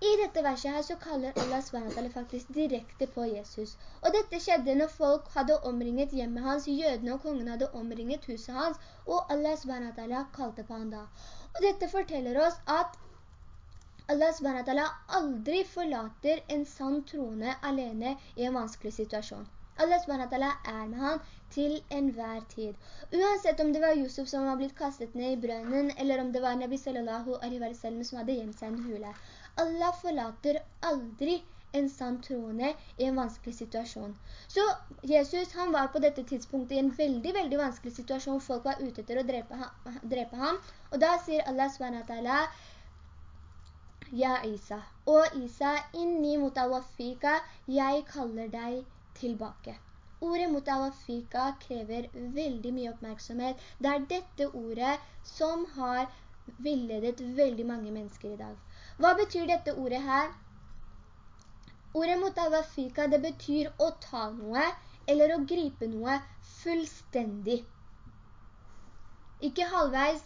i dette verset her så kaller Allah SWT faktisk direkte på Jesus. Og dette skjedde når folk hadde omringet hjemmet hans, jødene og kongen hadde omringet huset hans, og Allah SWT kalte på han da. Og dette forteller oss at Allah SWT aldri forlater en sann troende alene i en vanskelig situasjon. Allah SWT er med han til enhver tid. Uansett om det var Yusuf som var blitt kastet ned i brønnen, eller om det var Nabi sallam som hadde gjemt seg en hule. Allah forlater aldri en sann troende i en vanskelig situasjon. Så Jesus han var på dette tidspunktet i en veldig, veldig vanskelig situasjon. Folk var ute etter å drepe, drepe ham. Og da sier Allah SWT, Ja Isa, og Isa, inni mutawafika, jeg kaller deg tilbake. Ordet mutawafika krever veldig mye oppmerksomhet. Det er dette ordet som har villedet veldig mange mennesker i dag. Hva betyr dette ordet her? Ordet mutawafika, det betyr å ta noe, eller å gripe noe fullstendig. Ikke halvveis,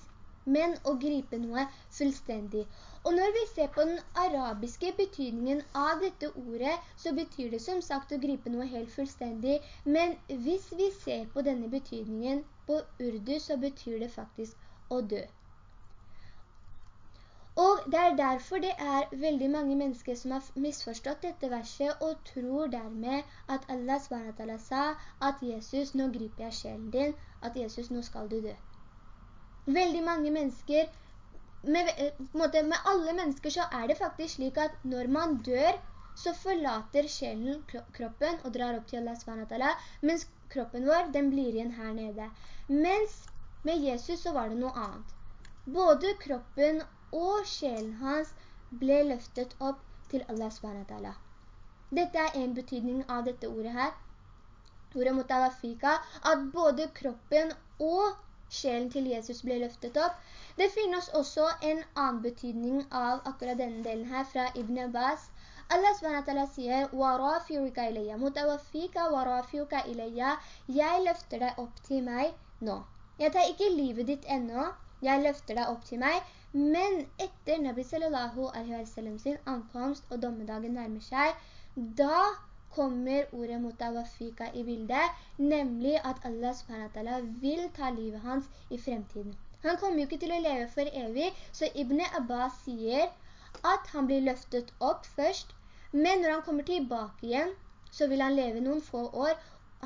men å gripe noe fullstendig. Og når vi ser på den arabiske betydningen av dette ordet, så betyr det som sagt å gripe noe helt fullstendig. Men hvis vi ser på denne betydningen på urdu, så betyr det faktisk å dø. Og det er derfor det er veldig mange mennesker som har misforstått dette verset og tror dermed at Allah SWT sa at Jesus, nå griper jeg sjelen din, at Jesus, nå skal du dø. Veldig mange mennesker, med, måte, med alle mennesker så er det faktisk slik at når man dør, så forlater sjelen kroppen og drar opp til Allah SWT, mens kroppen vår, den blir igjen her nede. Mens med Jesus så var det noe annet. både kroppen og sjelen hans ble løftet opp til Allah SWT. Dette er en betydning av dette ordet her. Ordet mutawafika, at både kroppen og sjelen til Jesus ble løftet opp. Det finnes også en annen betydning av akkurat denne delen her fra Ibn Abbas. Allah SWT sier «Warafiuka ilayya», «Mutawafika warafiuka ilayya», «Jeg løfter deg opp til meg nå». Jeg tar ikke livet ditt ennå, jeg løfter deg opp til meg, men etter Nabi sallallahu alaihi wa sallam sin ankomst og dommedagen nærmer seg, da kommer ordet mutawafika i bildet, nemlig at Allah subhanahu vil ta livet hans i fremtiden. Han kommer jo ikke til å leve for evig, så Ibn Abbas sier at han blir løftet opp først, men når han kommer tilbake igjen, så vil han leve noen få år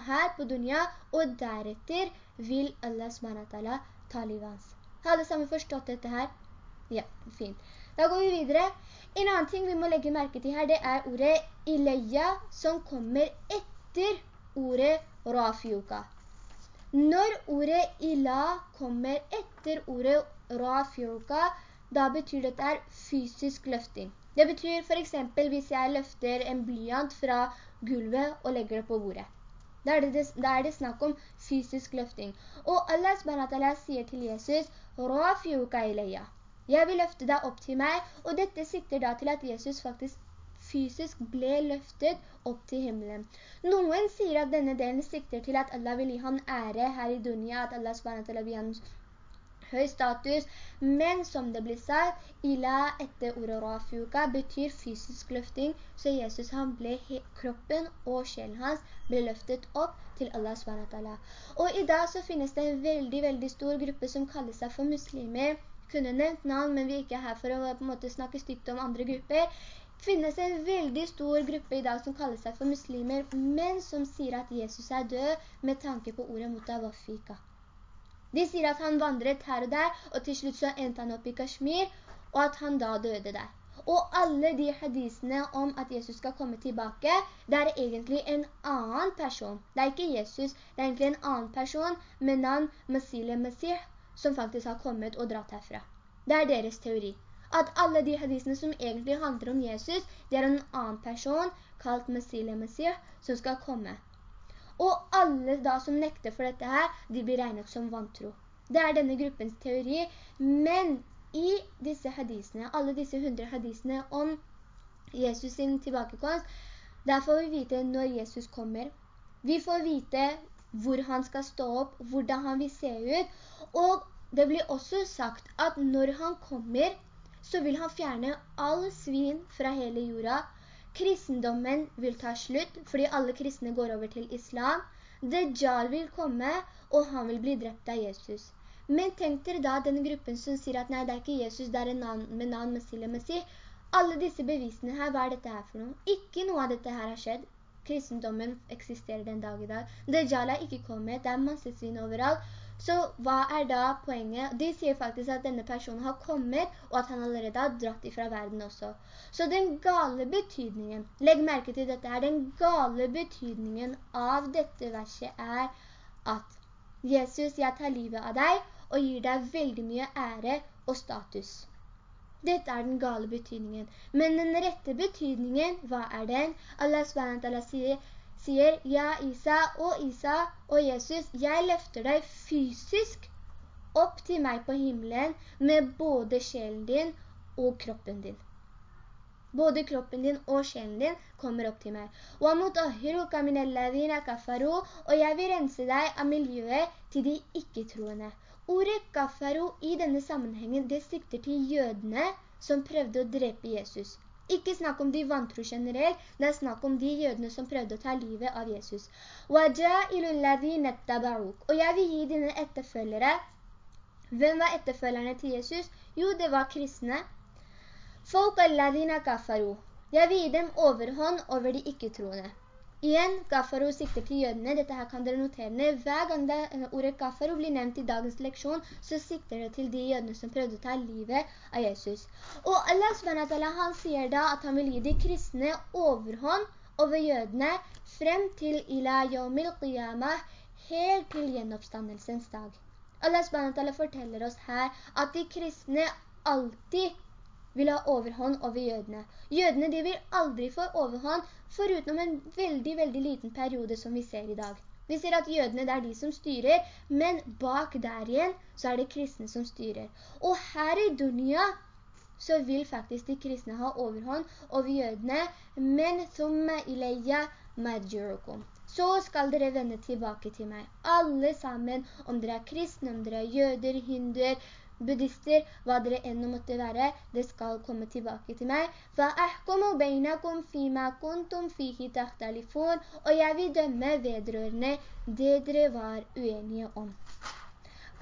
her på dunya, og deretter vil Allah SWT ta livet hans. Alle sammen forstått dette her? Ja, fint. Da går vi videre. En annen ting vi må legge merke til her, det er ordet ileya, som kommer etter ordet rafiuka. Når ordet ila kommer etter ordet rafiuka, da betyr det at det er fysisk løfting. Det betyr for eksempel hvis jeg løfter en blyant fra gulvet og legger det på bordet. Da er, det, da er det snakk om fysisk løfting. Og Allah sier til Jesus, «Rafiuka ilayya». Jeg vil løfte deg opp til meg, og dette sikter da til at Jesus faktisk fysisk ble løftet opp til himmelen. Noen sier at denne delen sikter til at Allah vil gi han ære her i dunya, at Allah SWT vil gi høy status, men som det blir sagt, ila etter ordet rafuka betyr fysisk løfting, så Jesus han ble, kroppen og sjelen hans ble løftet opp til Allah SWT. Og i dag så finnes det en veldig, veldig stor gruppe som kaller seg for muslimer, kunne nevnt navn, men vi er ikke her for å på en måte snakke stygt om andre grupper, finnes en veldig stor gruppe i dag som kaller seg for muslimer, men som sier at Jesus er død med tanke på ordet mutawafika. De sier at han vandret her og der, og til slutt så endte han opp i Kashmir, og at han da døde der. Og alle de hadisene om at Jesus skal komme tilbake, det er egentlig en annen person. Det er ikke Jesus, det er egentlig en annen person med navn Masile Masih, som faktisk har kommet og dratt herfra. Det er deres teori. At alle de hadisene som egentlig handler om Jesus, det er en annen person, kalt Messile Messie, som skal komme. Og alle da som nekter for dette her, de blir regnet som vantro. Det er denne gruppens teori, men i disse hadisene, alle disse hundre hadisene om Jesus sin tilbakekomst, der får vi vite når Jesus kommer. Vi får vite hvor han skal stå opp, hvordan han vil se ut, og det blir også sagt at når han kommer, så vil han fjerne all svin fra hele jorda, Kristendommen vil ta slutt, fordi alle kristne går over til islam. Dajjal vil komme, og han vil bli drept av Jesus. Men tenk dere da denne gruppen som sier at nei, det er ikke Jesus, det er en navn, med navn Messile Messi. Alle disse bevisene her, hva er dette her for noe? Ikke noe av dette her har skjedd. Kristendommen eksisterer den dag i dag. Dajjal er ikke kommet, det er masse svin overalt. Så hva er da poenget? De sier faktisk at denne personen har kommet, og at han allerede har dratt ifra verden også. Så den gale betydningen, legg merke til dette her, den gale betydningen av dette verset er at Jesus, jeg tar livet av deg, og gir deg veldig mye ære og status. Dette er den gale betydningen. Men den rette betydningen, hva er den? Allah SWT sier, sier, ja Isa og Isa og Jesus, jeg løfter deg fysisk opp til meg på himmelen med både sjelen din og kroppen din. Både kroppen din og sjelen din kommer opp til meg. Og jeg vil rense deg av miljøet til de ikke-troende. Ordet gaffaro i denne sammenhengen, det sikter til jødene som prøvde å drepe Jesus. Ikke snakk om de vantro generelt, det er snakk om de jødene som prøvde å ta livet av Jesus. Og jeg vil gi dine etterfølgere. Hvem var etterfølgerne til Jesus? Jo, det var kristne. Jeg vil gi dem overhånd over de ikke-troende. Igjen, gaffaro sikter til jødene. Dette her kan dere notere ned. Hver gang det, eh, ordet gaffaro blir nevnt i dagens leksjon, så sikter det til de jødene som prøvde å ta livet av Jesus. Og Allah han sier da at han vil gi de kristne overhånd over jødene frem til ila yawmil qiyamah, helt til gjenoppstandelsens dag. Allah SWT forteller oss her at de kristne alltid vil ha overhånd over jødene. Jødene de vil aldri få overhånd forutenom en veldig, veldig liten periode som vi ser i dag. Vi ser at jødene det er de som styrer, men bak der igjen så er det kristne som styrer. Og her i Dunia så vil faktisk de kristne ha overhånd over jødene, men som ileia marjurukum så skal dere vende tilbake til meg. Alle sammen, om dere er kristne, om dere er jøder, hinduer, buddhister, hva dere enda måtte være, det skal komme tilbake til meg. Og jeg vil dømme vedrørende det dere var uenige om.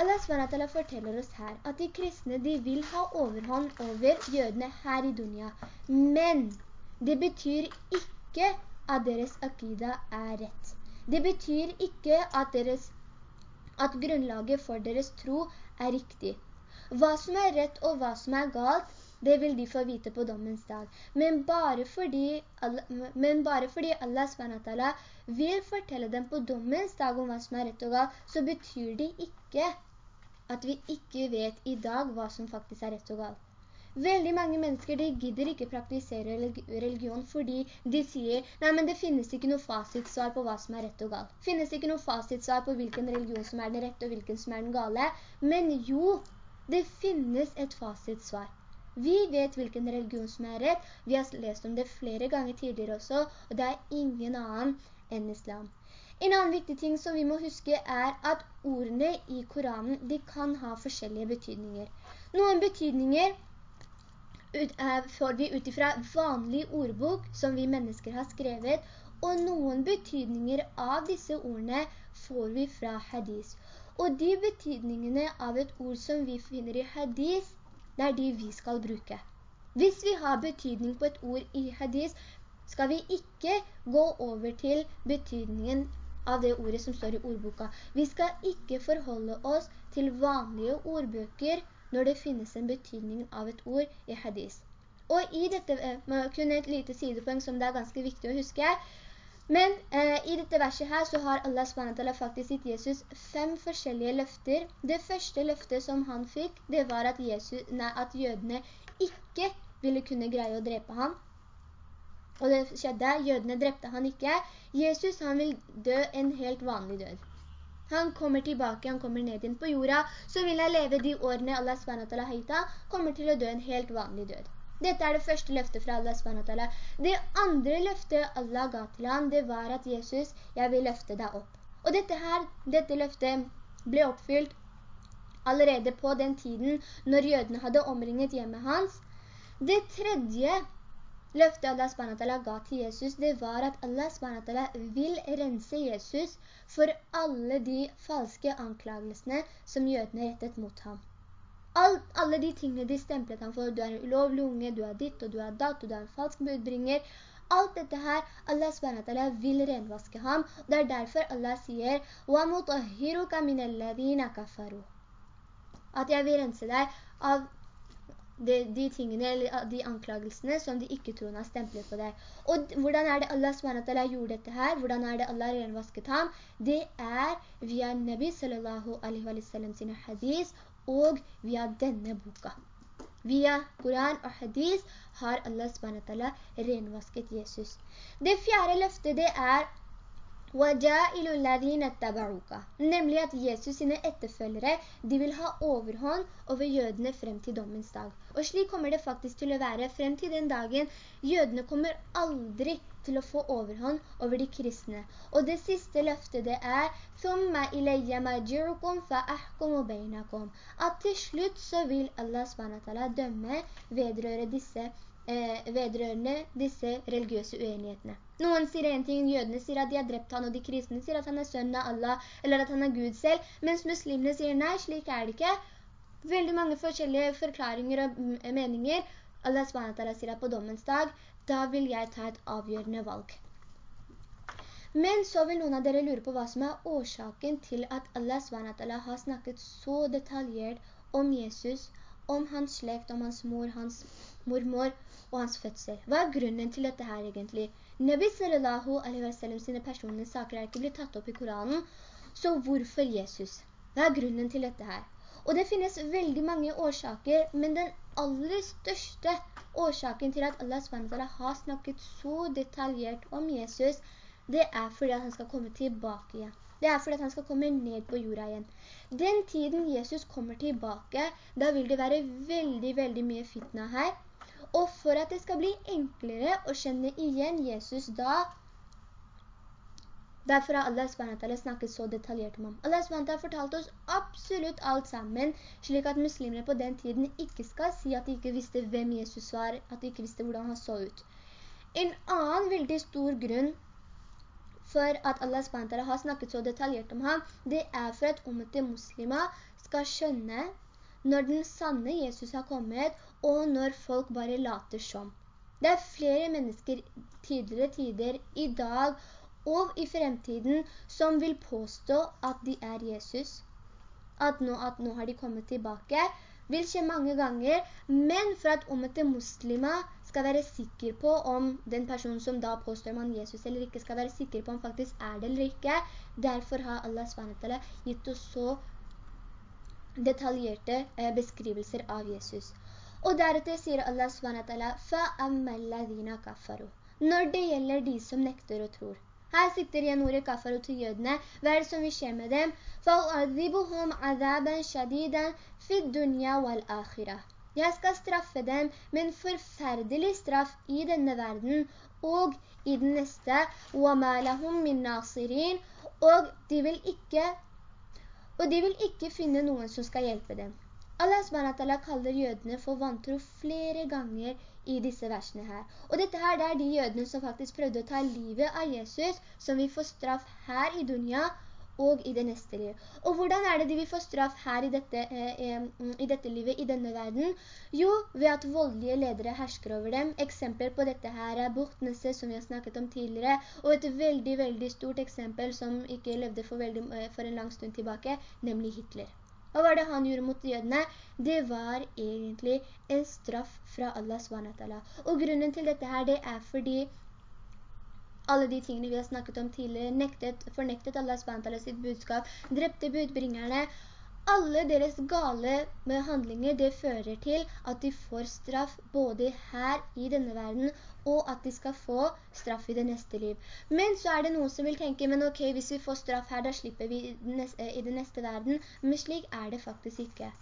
Allah SWT forteller oss her at de kristne de vil ha overhånd over jødene her i Dunia. Men det betyr ikke at deres akida er rett. Det betyr ikke at, deres, at grunnlaget for deres tro er riktig. Hva som er rett og hva som er galt, det vil de få vite på dommens dag. Men bare fordi, men bare fordi Allah vil fortelle dem på dommens dag om hva som er rett og galt, så betyr det ikke at vi ikke vet i dag hva som faktisk er rett og galt. Veldig mange mennesker, de gidder ikke praktisere religion fordi de sier, nei, men det finnes ikke noe fasitsvar på hva som er rett og galt. Finnes ikke noe fasitsvar på hvilken religion som er den rette og hvilken som er den gale. Men jo, det finnes et fasitsvar. Vi vet hvilken religion som er rett. Vi har lest om det flere ganger tidligere også, og det er ingen annen enn islam. En annen viktig ting som vi må huske er at ordene i Koranen, de kan ha forskjellige betydninger. Noen betydninger eh, får vi utifra vanlig ordbok som vi mennesker har skrevet, og noen betydninger av disse ordene får vi fra hadis. Og de betydningene av et ord som vi finner i hadis, det er de vi skal bruke. Hvis vi har betydning på et ord i hadis, skal vi ikke gå over til betydningen av det ordet som står i ordboka. Vi skal ikke forholde oss til vanlige ordbøker når det finnes en betydning av et ord i hadis. Og i dette, eh, kun et lite sidepoeng som det er ganske viktig å huske, men eh, i dette verset her så har Allah SWT faktisk gitt Jesus fem forskjellige løfter. Det første løftet som han fikk, det var at, Jesus, nei, at jødene ikke ville kunne greie å drepe ham. Og det skjedde, jødene drepte han ikke. Jesus han vil dø en helt vanlig død. Han kommer tilbake, han kommer ned inn på jorda, så vil han leve de årene Allah SWT har kommer til å dø en helt vanlig død. Dette er det første løftet fra Allah SWT. Det andre løftet Allah ga til han, det var at Jesus, jeg vil løfte deg opp. Og dette her, dette løftet ble oppfylt allerede på den tiden når jødene hadde omringet hjemmet hans. Det tredje Løftet Allah SWT ga til Jesus, det var at Allah SWT vil rense Jesus for alle de falske anklagelsene som jødene rettet mot ham. Alt, alle de tingene de stemplet ham for, du er en ulovlig unge, du er ditt og du er datt, og du er en falsk budbringer, alt dette her, Allah SWT vil renvaske ham. Det er derfor Allah sier, وَمُطَهِّرُكَ مِنَ الَّذِينَ كَفَرُوا At jeg vil rense deg av de, de tingene, eller de anklagelsene som de ikke troende har stemplet på deg. Og hvordan er det Allah SWT gjorde dette her? Hvordan er det Allah renvasket ham? Det er via Nabi sallallahu alaihi wa sallam sine hadis og via denne boka. Via Koran og hadis har Allah SWT renvasket Jesus. Det fjerde løftet det er Nemlig at Jesus sine etterfølgere, de vil ha overhånd over jødene frem til dommens dag. Og slik kommer det faktisk til å være frem til den dagen. Jødene kommer aldri til å få overhånd over de kristne. Og det siste løftet det er At til slutt så vil Allah SWT dømme vedrøre disse eh, vedrørende disse religiøse uenighetene. Noen sier en ting, jødene sier at de har drept han, og de kristne sier at han er sønn av Allah, eller at han er Gud selv, mens muslimene sier nei, slik er det ikke. Veldig mange forskjellige forklaringer og meninger. Allah SWT sier at på dommens dag, da vil jeg ta et avgjørende valg. Men så vil noen av dere lure på hva som er årsaken til at Allah SWT har snakket så detaljert om Jesus, om hans slekt, om hans mor, hans mormor og hans fødsel. Hva er grunnen til dette her egentlig? Nabi sallallahu alaihi wa sallam sine personlige saker er ikke blitt tatt opp i Koranen, så hvorfor Jesus? Hva er grunnen til dette her? Og det finnes veldig mange årsaker, men den aller største årsaken til at Allah SWT har snakket så detaljert om Jesus, det er fordi at han skal komme tilbake igjen. Det er fordi at han skal komme ned på jorda igjen. Den tiden Jesus kommer tilbake, da vil det være veldig, veldig mye fitna her. Og for at det skal bli enklere å kjenne igjen Jesus da, Derfor har Allah SWT snakket så detaljert om ham. Allah SWT fortalt oss absolutt alt sammen, slik at muslimene på den tiden ikke skal si at de ikke visste hvem Jesus var, at de ikke visste hvordan han så ut. En annen veldig stor grunn for at Allah SWT har snakket så detaljert om ham, det er for at ummete muslimer skal skjønne når den sanne Jesus har kommet, og når folk bare later som. Det er flere mennesker tidligere tider i dag og i fremtiden som vil påstå at de er Jesus. At nå, at nå har de kommet tilbake, vil skje mange ganger, men for at ommete muslimer skal være sikker på om den personen som da påstår man Jesus eller ikke, skal være sikker på om faktisk er det eller ikke. Derfor har Allah SWT gitt oss så detaljerte eh, beskrivelser av Jesus. Og deretter sier Allah SWT, فَأَمَّا الَّذِينَ كَفَّرُوا Når det gjelder de som nekter og tror. Her sitter igjen ordet kaffaro til jødene. Hva er det som vil skje med dem? فَأُعَذِّبُهُمْ عَذَابًا شَدِيدًا فِي الدُّنْيَا وَالْآخِرَةِ Jeg skal straffe dem med en forferdelig straff i denne verden og i den neste. وَمَا لَهُمْ مِنْ نَاصِرِينَ Og de vil ikke og de vil ikke finne noen som skal hjelpe dem. Allah SWT kaller jødene for vantro flere ganger i disse versene her. Og dette her, det er de jødene som faktisk prøvde å ta livet av Jesus, som vi får straff her i dunya og i det neste livet. Og hvordan er det de vil få straff her i dette, eh, eh, i dette livet, i denne verden? Jo, ved at voldelige ledere hersker over dem. Eksempel på dette her er Bortnese, som vi har snakket om tidligere, og et veldig, veldig stort eksempel som ikke levde for, veldig, eh, for en lang stund tilbake, nemlig Hitler. Hva var det han gjorde mot jødene? Det var egentlig en straff fra Allah SWT. Og grunnen til dette her, det er fordi alle de tingene vi har snakket om tidligere, nektet, fornektet Allah SWT sitt budskap, drepte budbringerne, alle deres gale handlinger, det fører til at de får straff både her i denne verden og at de skal få straff i det neste liv. Men så er det noen som vil tenke, men ok, hvis vi får straff her, da slipper vi i det neste verden. Men slik er det faktisk ikke.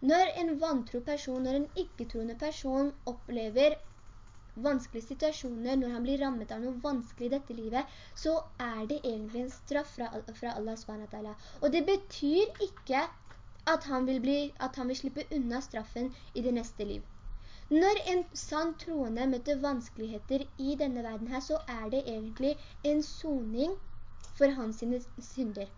Når en vantro person, når en ikke-troende person opplever vanskelige situasjoner, når han blir rammet av noe vanskelig i dette livet, så er det egentlig en straff fra, fra Allah SWT. Og det betyr ikke at han, vil bli, at han vil slippe unna straffen i det neste liv. Når en sann troende møter vanskeligheter i denne verden her, så er det egentlig en soning for hans synder.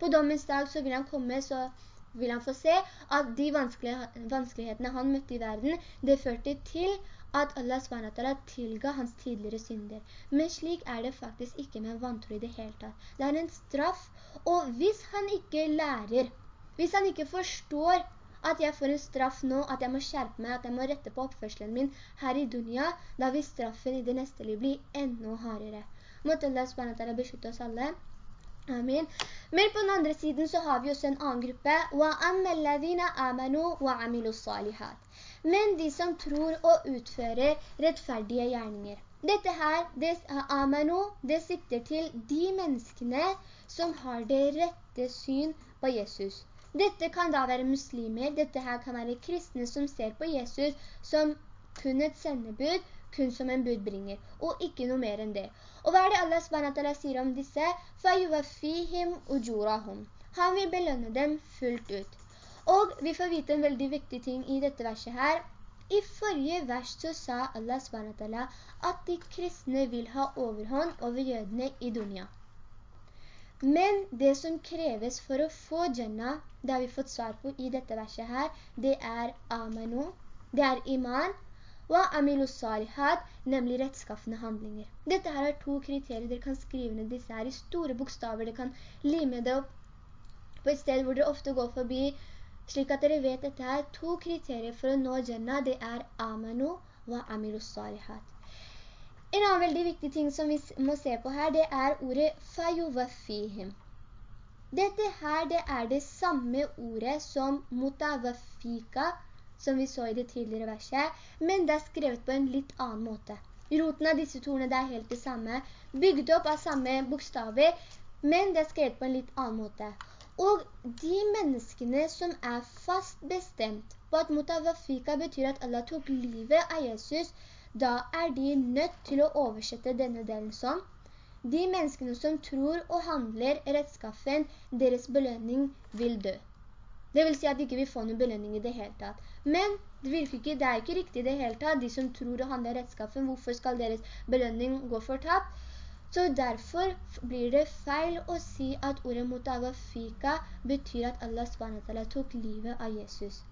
På dommens dag så vil han komme, så vil han få se at de vanskelighetene han møtte i verden, det førte til at Allah SWT tilga hans tidligere synder. Men slik er det faktisk ikke med vantro i det hele tatt. Det er en straff, og hvis han ikke lærer, hvis han ikke forstår at jeg får en straff nå, at jeg må skjerpe meg, at jeg må rette på oppførselen min her i dunya, da vil straffen i det neste liv bli enda hardere. Måtte Allah SWT beskytte oss alle. Amen. Men på den andre siden så har vi også en annen gruppe. Men de som tror og utfører rettferdige gjerninger. Dette her, det, amanu, det sikter til de menneskene som har det rette syn på Jesus. Dette kan da være muslimer, dette her kan være kristne som ser på Jesus som kun et sendebud, kun som en budbringer, og ikke noe mer enn det. Og hva er det Allah SWT sier om disse? فَيُوَفِّهِمْ أُجُورَهُمْ Han vil belønne dem fullt ut. Og vi får vite en veldig viktig ting i dette verset her. I forrige vers så sa Allah SWT at de kristne vil ha overhånd over jødene i dunya. Men det som kreves for å få Jannah, det har vi fått svar på i dette verset her, det er amanu, det er iman, og amilu salihat, nemlig rettskaffende handlinger. Dette her er to kriterier, dere kan skrive ned disse her i store bokstaver, dere kan lime det opp på et sted hvor dere ofte går forbi, slik at dere vet dette her. To kriterier for å nå Jannah, det er amanu og amilu salihat. En annen veldig viktig ting som vi må se på her, det er ordet fayuvafihim. Dette her, det er det samme ordet som mutawafika, som vi så i det tidligere verset, men det er skrevet på en litt annen måte. Roten av disse det er helt det samme, bygd opp av samme bokstaver, men det er skrevet på en litt annen måte. Og de menneskene som er fast bestemt på at mutawafika betyr at Allah tok livet av Jesus, da er de nødt til å oversette denne delen som de menneskene som tror og handler rettskaffen, deres belønning vil dø. Det vil si at de ikke vil få noen belønning i det hele tatt. Men det, ikke, det er ikke riktig i det hele tatt. De som tror det handler rettskaffen, hvorfor skal deres belønning gå for tapp? Så derfor blir det feil å si at ordet mutawafika betyr at Allah SWT tok livet av Jesus.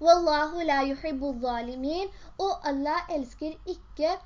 Wallahu la yuhibbu zalimin, og Allah elsker ikke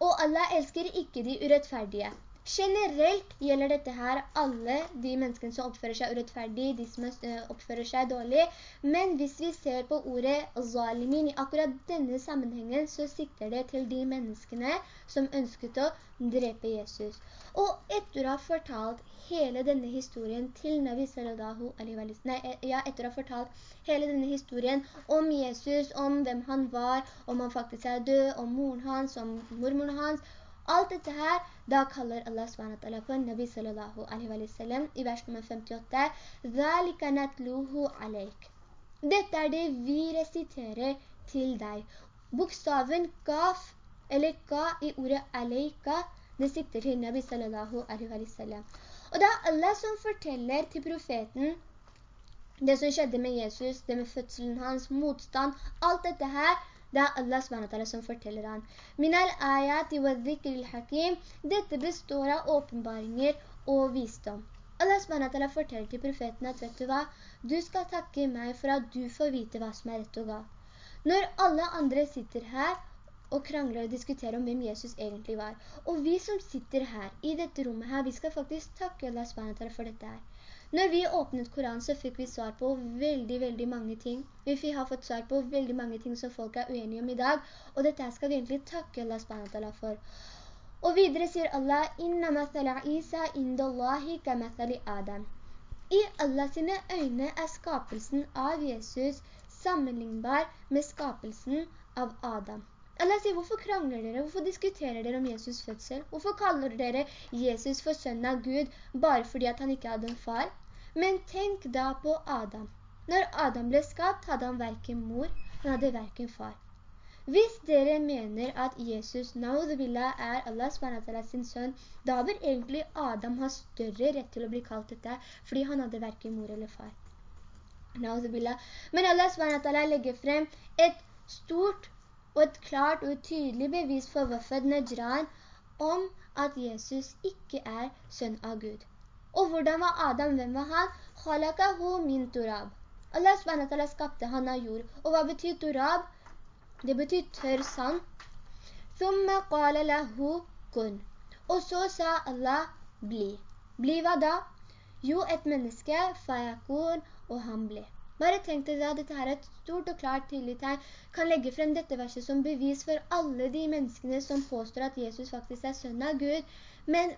og Allah elsker ikke de urettferdige. Generelt gjelder dette her alle de menneskene som oppfører seg urettferdig, de som eh, oppfører seg dårlig. Men hvis vi ser på ordet zalimin i akkurat denne sammenhengen, så sikter det til de menneskene som ønsket å drepe Jesus. Og etter å ha fortalt hele denne historien til Nabi sallallahu alaihi wa eh, ja, etter å ha fortalt hele denne historien om Jesus, om hvem han var, om han faktisk er død, om moren hans, om mormoren hans, Alt dette her, da kaller Allah SWT på Nabi sallallahu alaihi wa sallam i vers nummer 58 «Zalika natluhu alaik». Dette er det vi resiterer til deg. Bokstaven «gaf» eller «ga» i ordet «aleika», det sikter til Nabi sallallahu alaihi wa sallam. Og det er Allah som forteller til profeten det som skjedde med Jesus, det med fødselen hans, motstand, alt dette her, det er Allah SWT som forteller han. Minal ayati wa dhikril hakim. Dette består av åpenbaringer og visdom. Allah SWT forteller til profeten at, vet du hva? Du skal takke meg for at du får vite hva som er rett og galt. Når alle andre sitter her og krangler og diskuterer om hvem Jesus egentlig var. Og vi som sitter her, i dette rommet her, vi skal faktisk takke Allah SWT for dette her. Når vi åpnet Koran så fikk vi svar på veldig, veldig mange ting. Vi har fått svar på veldig mange ting som folk er uenige om i dag, og dette skal vi egentlig takke Allah SWT for. Og videre sier Allah, «Inna mathala Isa indallahi ka mathali Adam». I Allah sine øyne er skapelsen av Jesus sammenlignbar med skapelsen av Adam. Allah sier, hvorfor krangler dere? Hvorfor diskuterer dere om Jesus fødsel? Hvorfor kaller dere Jesus for sønnen av Gud bare fordi han ikke hadde en far? Men tenk da på Adam. Når Adam ble skapt, hadde han hverken mor, han hadde hverken far. Hvis dere mener at Jesus, Naudhubillah, er Allah SWT sin sønn, da bør egentlig Adam ha større rett til å bli kalt dette, fordi han hadde hverken mor eller far. Naudhubillah. Men Allah SWT legger frem et stort og et klart og tydelig bevis for Wafad Najran om at Jesus ikke er sønn av Gud. Og hvordan var Adam? Hvem var han? Khalakahu min turab. Allah SWT skapte han av jord. Og hva betyr turab? Det betyr tørr sand. Thumma qala lahu kun. Og så sa Allah, bli. Bli hva da? Jo, et menneske, fayakun, og han ble. Bare tenk deg at dette her er et stort og klart tydelig tegn, kan legge frem dette verset som bevis for alle de menneskene som påstår at Jesus faktisk er sønn av Gud. Men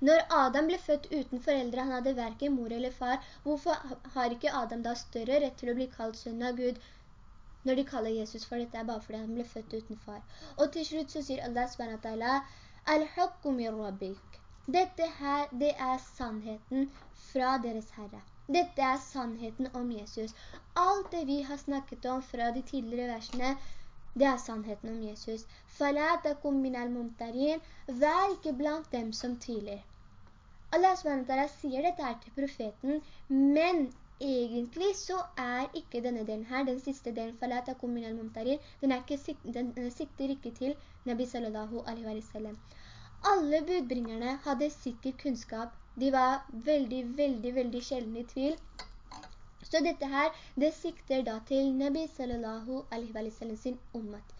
når Adam ble født uten foreldre, han hadde hverken mor eller far, hvorfor har ikke Adam da større rett til å bli kalt sønn av Gud? Når de kaller Jesus for dette, er bare fordi han ble født uten far. Og til slutt så sier Allah SWT, Al-Hukkum rabbik. Dette her, det er sannheten fra deres Herre. Dette er sannheten om Jesus. Alt det vi har snakket om fra de tidligere versene, det er sannheten om Jesus. «Falatakum min al-mumtarin» Vær ikke blant dem som tviler. Allah SWT sier dette her til profeten, men egentlig så er ikke denne delen her, den siste delen, falatakum min al-mumtarin, den, den sikter ikke til Nabi sallallahu alaihi wa sallam. Alle budbringerne hadde sikker kunnskap. De var veldig, veldig, veldig sjelden i tvil. Så dette her, det sikter da til Nabi sallallahu alaihi wa sallam sin ummat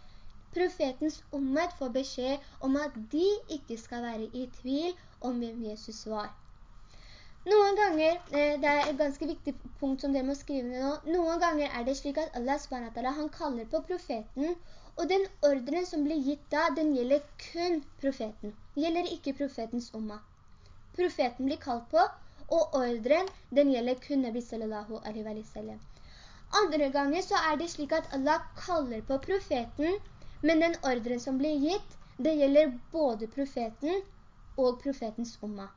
profetens ummet får beskjed om at de ikke skal være i tvil om hvem Jesus var. Noen ganger, eh, det er et ganske viktig punkt som dere må skrive ned nå, noen ganger er det slik at Allah SWT, han kaller på profeten, og den ordren som blir gitt da, den gjelder kun profeten. Gjelder ikke profetens umma. profeten blir kalt på, og ordren, den gjelder kun Nabi sallallahu alaihi wa sallam. Andre ganger så er det slik at Allah kaller på profeten, men den ordren som blir gitt, det gjelder både profeten og profetens umma.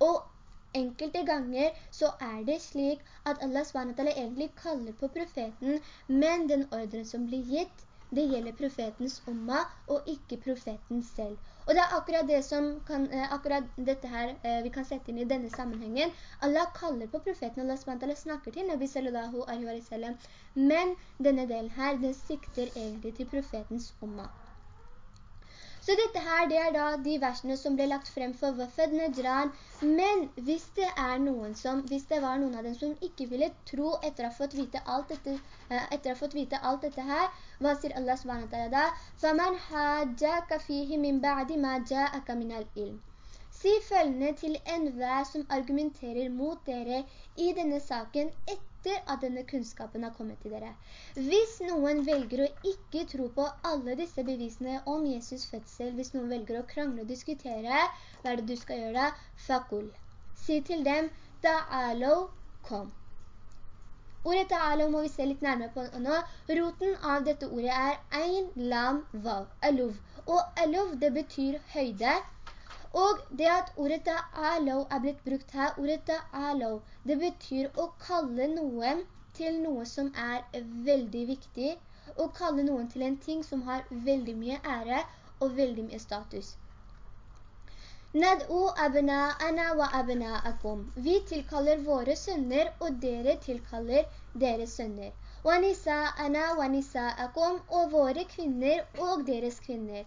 Og enkelte ganger så er det slik at Allah SWT egentlig kaller på profeten, men den ordren som blir gitt, det gjelder profetens umma og ikke profeten selv. Og det er akkurat, det kan, eh, akkurat dette her eh, vi kan sette inn i denne sammenhengen. Allah kaller på profeten, Allah snakker til Nabi sallallahu alaihi wa sallam, men denne delen her, den sikter egentlig til profetens umma. Så dette her, det er da de versene som ble lagt frem for Wafed Najran. Men hvis det, er noen som, hvis det var noen av dem som ikke ville tro etter å ha fått vite alt dette, eh, etter å ha fått vite alt dette her, hva sier Allah SWT da? «Faman hajjaka fihi min ba'di ma ja'aka min al-ilm». Si følgende til enhver som argumenterer mot dere i denne saken etterpå etter at denne kunnskapen har kommet til dere. Hvis noen velger å ikke tro på alle disse bevisene om Jesus fødsel, hvis noen velger å krangle og diskutere, hva er det du skal gjøre da? Fakul. Si til dem, ta'alo, kom. Ordet ta'alo må vi se litt nærmere på nå. Roten av dette ordet er ein, lam, vav, alov. Og alov, det betyr høyde, og det at ordet ta'alaw er blitt brukt her, ordet ta'alaw, det betyr å kalle noen til noe som er veldig viktig, og kalle noen til en ting som har veldig mye ære og veldig mye status. Nad'u abna'ana wa abna'akum. Vi tilkaller våre sønner, og dere tilkaller deres sønner. Wa nisa'ana wa nisa'akum, og våre kvinner og deres kvinner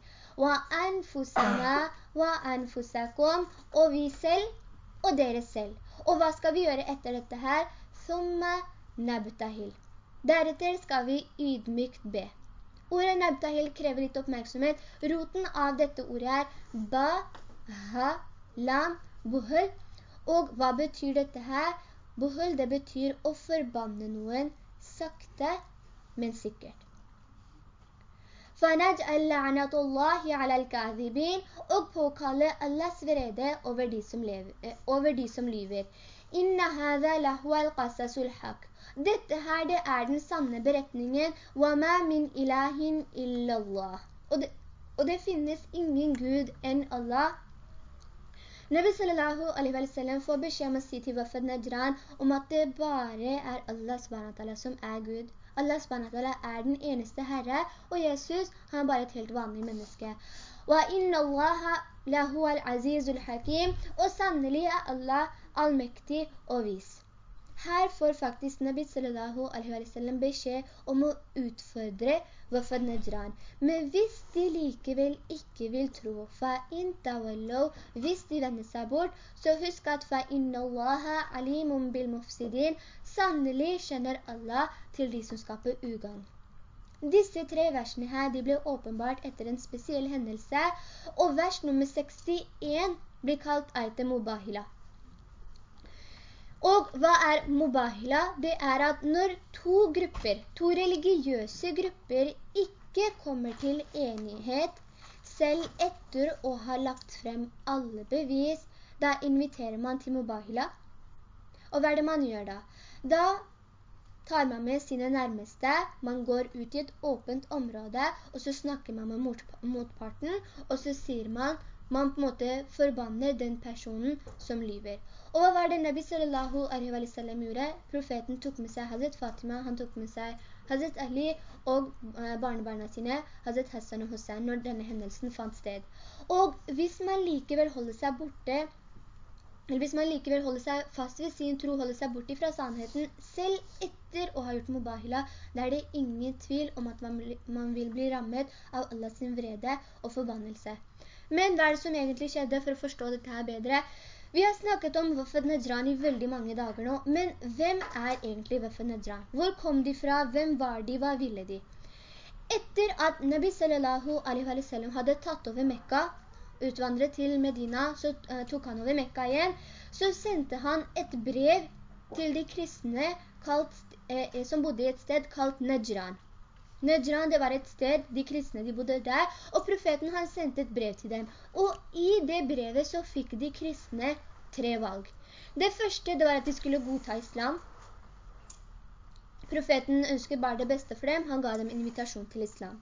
og vi selv og dere selv. Og hva skal vi gjøre etter dette her? Thumma nabtahil. Deretter skal vi ydmykt be. Ordet nabtahil krever litt oppmerksomhet. Roten av dette ordet er ba, ha, lam, buhul. Og hva betyr dette her? Buhul, det betyr å forbanne noen sakte, men sikkert. Og påkalle Allahs vrede over de som, lever, over de som lyver. «Inna hadha lahwa al-qassasu. Dette her, det er den sanne beretningen. وَمَا مِنْ إِلَهِنْ إِلَّا det, og det finnes ingen Gud enn Allah. Nabi sallallahu alaihi wa sallam får beskjed om å si til Wafad Najran om at det bare er Allah som er Gud. Allah SWT er den eneste Herre, og Jesus, han er bare et helt vanlig menneske. Og sannelig er Allah allmektig og vis. Her får faktisk Nabi sallallahu alaihi wa sallam beskjed om å utfordre Wafad Najran. Men hvis de likevel ikke vil tro, fa'in tawallow, hvis de vender seg bort, så husk at fa'inna Allaha alimun bil mufsidin, sannelig kjenner Allah til de som skaper ugang. Disse tre versene her, de ble åpenbart etter en spesiell hendelse, og vers nummer 61 blir kalt Aite Mubahila. Og hva er mubahila? Det er at når to grupper, to religiøse grupper, ikke kommer til enighet, selv etter å ha lagt frem alle bevis, da inviterer man til mubahila. Og hva er det man gjør da? Da tar man med sine nærmeste, man går ut i et åpent område, og så snakker man med motparten, og så sier man, man på en måte forbanner den personen som lyver. Og hva var det Nabi sallallahu alaihi wa sallam gjorde? Profeten tok med seg Hazret Fatima, han tok med seg Hazret Ali og eh, barnebarna sine, Hazret Hassan og Hussein, når denne hendelsen fant sted. Og hvis man likevel holder seg borte, eller hvis man likevel holder seg fast ved sin tro, holder seg borte fra sannheten, selv etter å ha gjort mubahila, da er det ingen tvil om at man, man vil bli rammet av Allahs vrede og forbannelse. Men hva er det som egentlig skjedde for å forstå dette her bedre? Vi har snakket om Wafed Najran i veldig mange dager nå, men hvem er egentlig Wafed Najran? Hvor kom de fra? Hvem var de? Hva ville de? Etter at Nabi sallallahu alaihi wa sallam hadde tatt over Mekka, utvandret til Medina, så uh, tok han over Mekka igjen, så sendte han et brev til de kristne kalt, eh, som bodde i et sted kalt Najran. Najran, det var et sted, de kristne de bodde der, og profeten han sendte et brev til dem. Og i det brevet så fikk de kristne tre valg. Det første det var at de skulle godta islam. Profeten ønsket bare det beste for dem, han ga dem invitasjon til islam.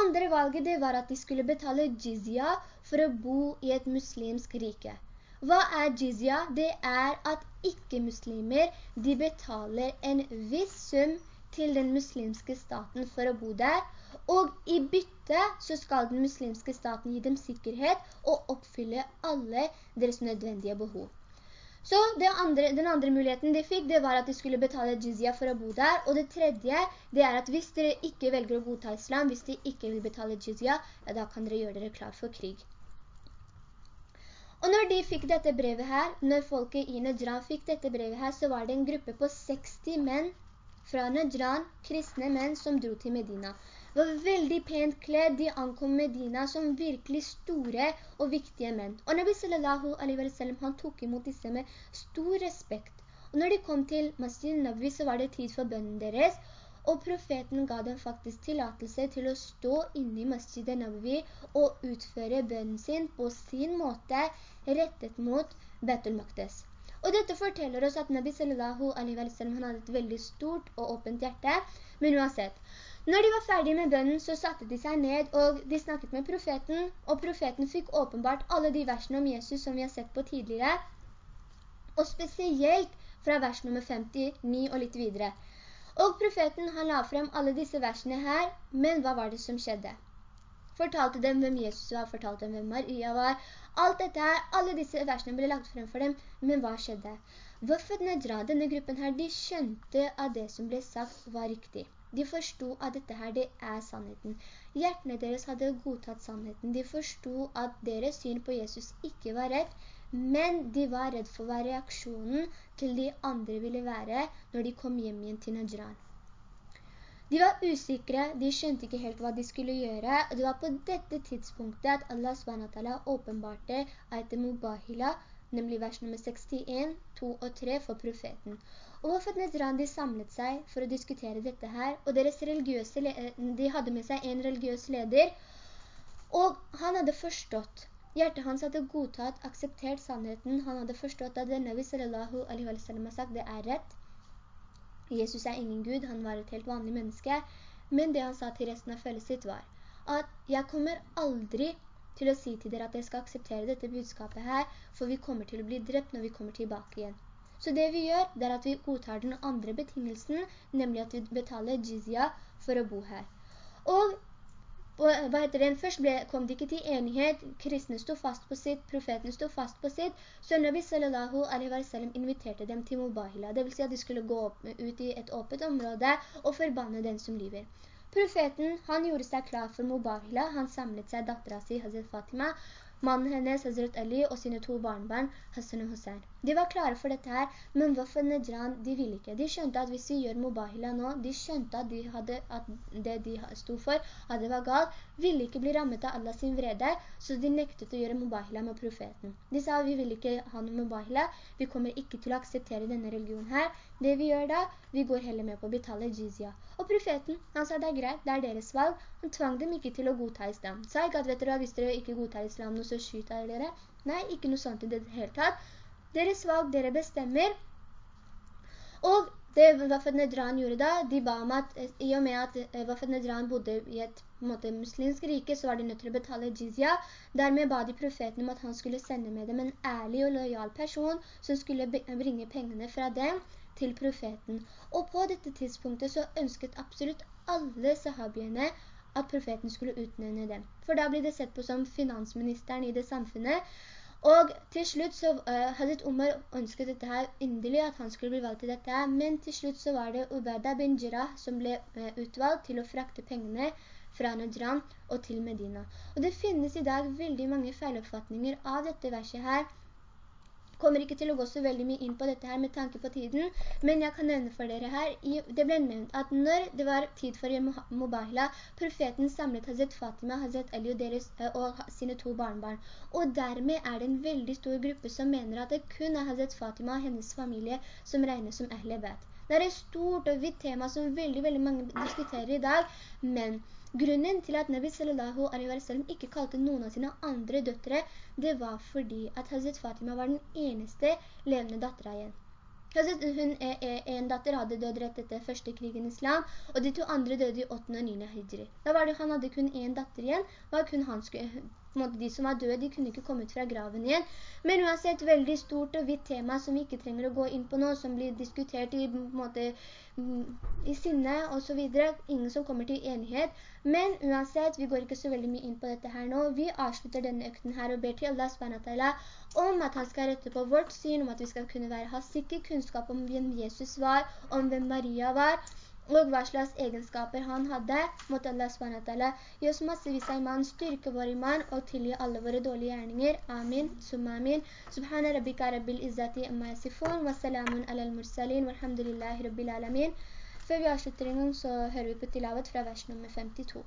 Andre valget det var at de skulle betale jizya for å bo i et muslimsk rike. Hva er jizya? Det er at ikke-muslimer, de betaler en viss sum til den muslimske staten for å bo der, og i bytte så skal den muslimske staten gi dem sikkerhet og oppfylle alle deres nødvendige behov. Så andre, den andre muligheten de fikk, det var at de skulle betale jizya for å bo der, og det tredje, det er at hvis dere ikke velger å godta islam, hvis de ikke vil betale jizya, ja, da kan dere gjøre dere klar for krig. Og når de fikk dette brevet her, når folket i Najran fikk dette brevet her, så var det en gruppe på 60 menn fra Najran, kristne menn som dro til Medina. De var veldig pent kledd, de ankom Medina som virkelig store og viktige menn. Og Nabi sallallahu alaihi wa sallam, han tok imot disse med stor respekt. Og når de kom til Masjid Nabi, så var det tid for bønnen deres, og profeten ga dem faktisk tillatelse til å stå inne i Masjid Nabi og utføre bønnen sin på sin måte rettet mot Betul Maktes. Og dette forteller oss at Nabi sallallahu alaihi wa sallam han hadde et veldig stort og åpent hjerte. Men uansett, når de var ferdige med bønnen, så satte de seg ned, og de snakket med profeten, og profeten fikk åpenbart alle de versene om Jesus som vi har sett på tidligere, og spesielt fra vers nummer 59 og litt videre. Og profeten han la frem alle disse versene her, men hva var det som skjedde? Fortalte dem hvem Jesus var, fortalte dem hvem Maria var, Alt dette her, alle disse versene ble lagt frem for dem, men hva skjedde? Hvorfor Najra, denne gruppen her, de skjønte at det som ble sagt var riktig. De forstod at dette her, det er sannheten. Hjertene deres hadde godtatt sannheten. De forstod at deres syn på Jesus ikke var rett, men de var redd for hva reaksjonen til de andre ville være når de kom hjem igjen til Najran. De var usikre, de skjønte ikke helt hva de skulle gjøre, og det var på dette tidspunktet at Allah SWT åpenbarte ayat Mubahila, nemlig vers nummer 61, 2 og 3 for profeten. Og Wafat Nezran de samlet seg for å diskutere dette her, og religiøse, de hadde med seg en religiøs leder, og han hadde forstått Hjertet hans hadde godtatt, akseptert sannheten. Han hadde forstått at det Nabi sallallahu alaihi wa sallam har sagt, det er rett. Jesus er ingen Gud, han var et helt vanlig menneske, men det han sa til resten av følget sitt var at jeg kommer aldri til å si til dere at jeg skal akseptere dette budskapet her, for vi kommer til å bli drept når vi kommer tilbake igjen. Så det vi gjør, det er at vi godtar den andre betingelsen, nemlig at vi betaler jizya for å bo her. Og og hva heter den? Først ble, kom de ikke til enighet, kristne stod fast på sitt, profeten stod fast på sitt, så Nabi sallallahu alaihi wa sallam inviterte dem til Mubahila, det vil si at de skulle gå ut i et åpent område og forbanne den som lyver. Profeten, han gjorde seg klar for Mubahila, han samlet seg datteren sin, Hazret Fatima, mannen hennes, Hazret Ali, og sine to barnbarn, Hassan og Hussein. De var klare for dette her, men Wafan Nedran, de ville ikke. De skjønte at hvis vi gjør Mubahila nå, de skjønte at, de hadde, at det de stod for, at det var galt, ville ikke bli rammet av Allah sin vrede, så de nektet å gjøre Mubahila med profeten. De sa, vi vil ikke ha noe Mubahila, vi kommer ikke til å akseptere denne religionen her. Det vi gjør da, vi går heller med på å betale jizya. Og profeten, han sa det er greit, det er deres valg. Han tvang dem ikke til å godta islam. Sa ikke at, vet dere, hva, hvis dere ikke godtar islam så skyter dere. Nei, ikke noe sånt i det hele tatt. Deres valg, dere bestemmer. Og det Wafed Nedran gjorde da, de ba om at i og med at eh, Wafed Nedran bodde i et måte, muslimsk rike, så var de nødt til å betale jizya. Dermed ba de profeten om at han skulle sende med dem en ærlig og lojal person som skulle bringe pengene fra dem til profeten. Og på dette tidspunktet så ønsket absolutt alle sahabiene at profeten skulle utnevne dem. For da blir det sett på som finansministeren i det samfunnet. Og til slutt så uh, Hazret Umar ønsket dette her inderlig, at han skulle bli valgt til dette her, men til slutt så var det Ubeda bin Jirah som ble uh, utvalgt til å frakte pengene fra Najran og til Medina. Og det finnes i dag veldig mange feiloppfatninger av dette verset her, kommer ikke til å gå så veldig mye inn på dette her med tanke på tiden, men jeg kan nevne for dere her, det ble nevnt at når det var tid for Mubahila, profeten samlet Hazret Fatima, Hazret Ali og, deres, og sine to barnbarn. Og dermed er det en veldig stor gruppe som mener at det kun er Hazret Fatima og hennes familie som regnes som Ahle Bet. Det er et stort og vidt tema som veldig, veldig mange diskuterer i dag, men grunnen til at Nabi sallallahu alaihi wa sallam ikke kalte noen av sine andre døttere, det var fordi at Hazret Fatima var den eneste levende datteren igjen. Hazret hun er, en datter hadde død rett etter første krigen i islam, og de to andre døde i 8. og 9. hijri. Da var det, han hadde kun en datter igjen, var kun han skulle, de som var døde, de kunne ikke komme ut fra graven igjen. Men uansett, veldig stort og vidt tema som vi ikke trenger å gå inn på nå, som blir diskutert i, måte, i sinne og så videre. Ingen som kommer til enighet. Men uansett, vi går ikke så veldig mye inn på dette her nå. Vi avslutter denne økten her og ber til Allah SWT om at han skal rette på vårt syn, om at vi skal kunne være, ha sikker kunnskap om hvem Jesus var, om hvem Maria var, og hva slags egenskaper han hadde, måtte Allah SWT gi oss massevis av iman, styrke vår iman og tilgi alle våre dårlige gjerninger. Amin, summa amin. Subhana rabbika rabbil izzati amma yasifun, wa salamun ala al-mursalin, walhamdulillahi rabbil alamin. Før vi avslutter en gang, så hører vi på tilavet fra vers nummer 52.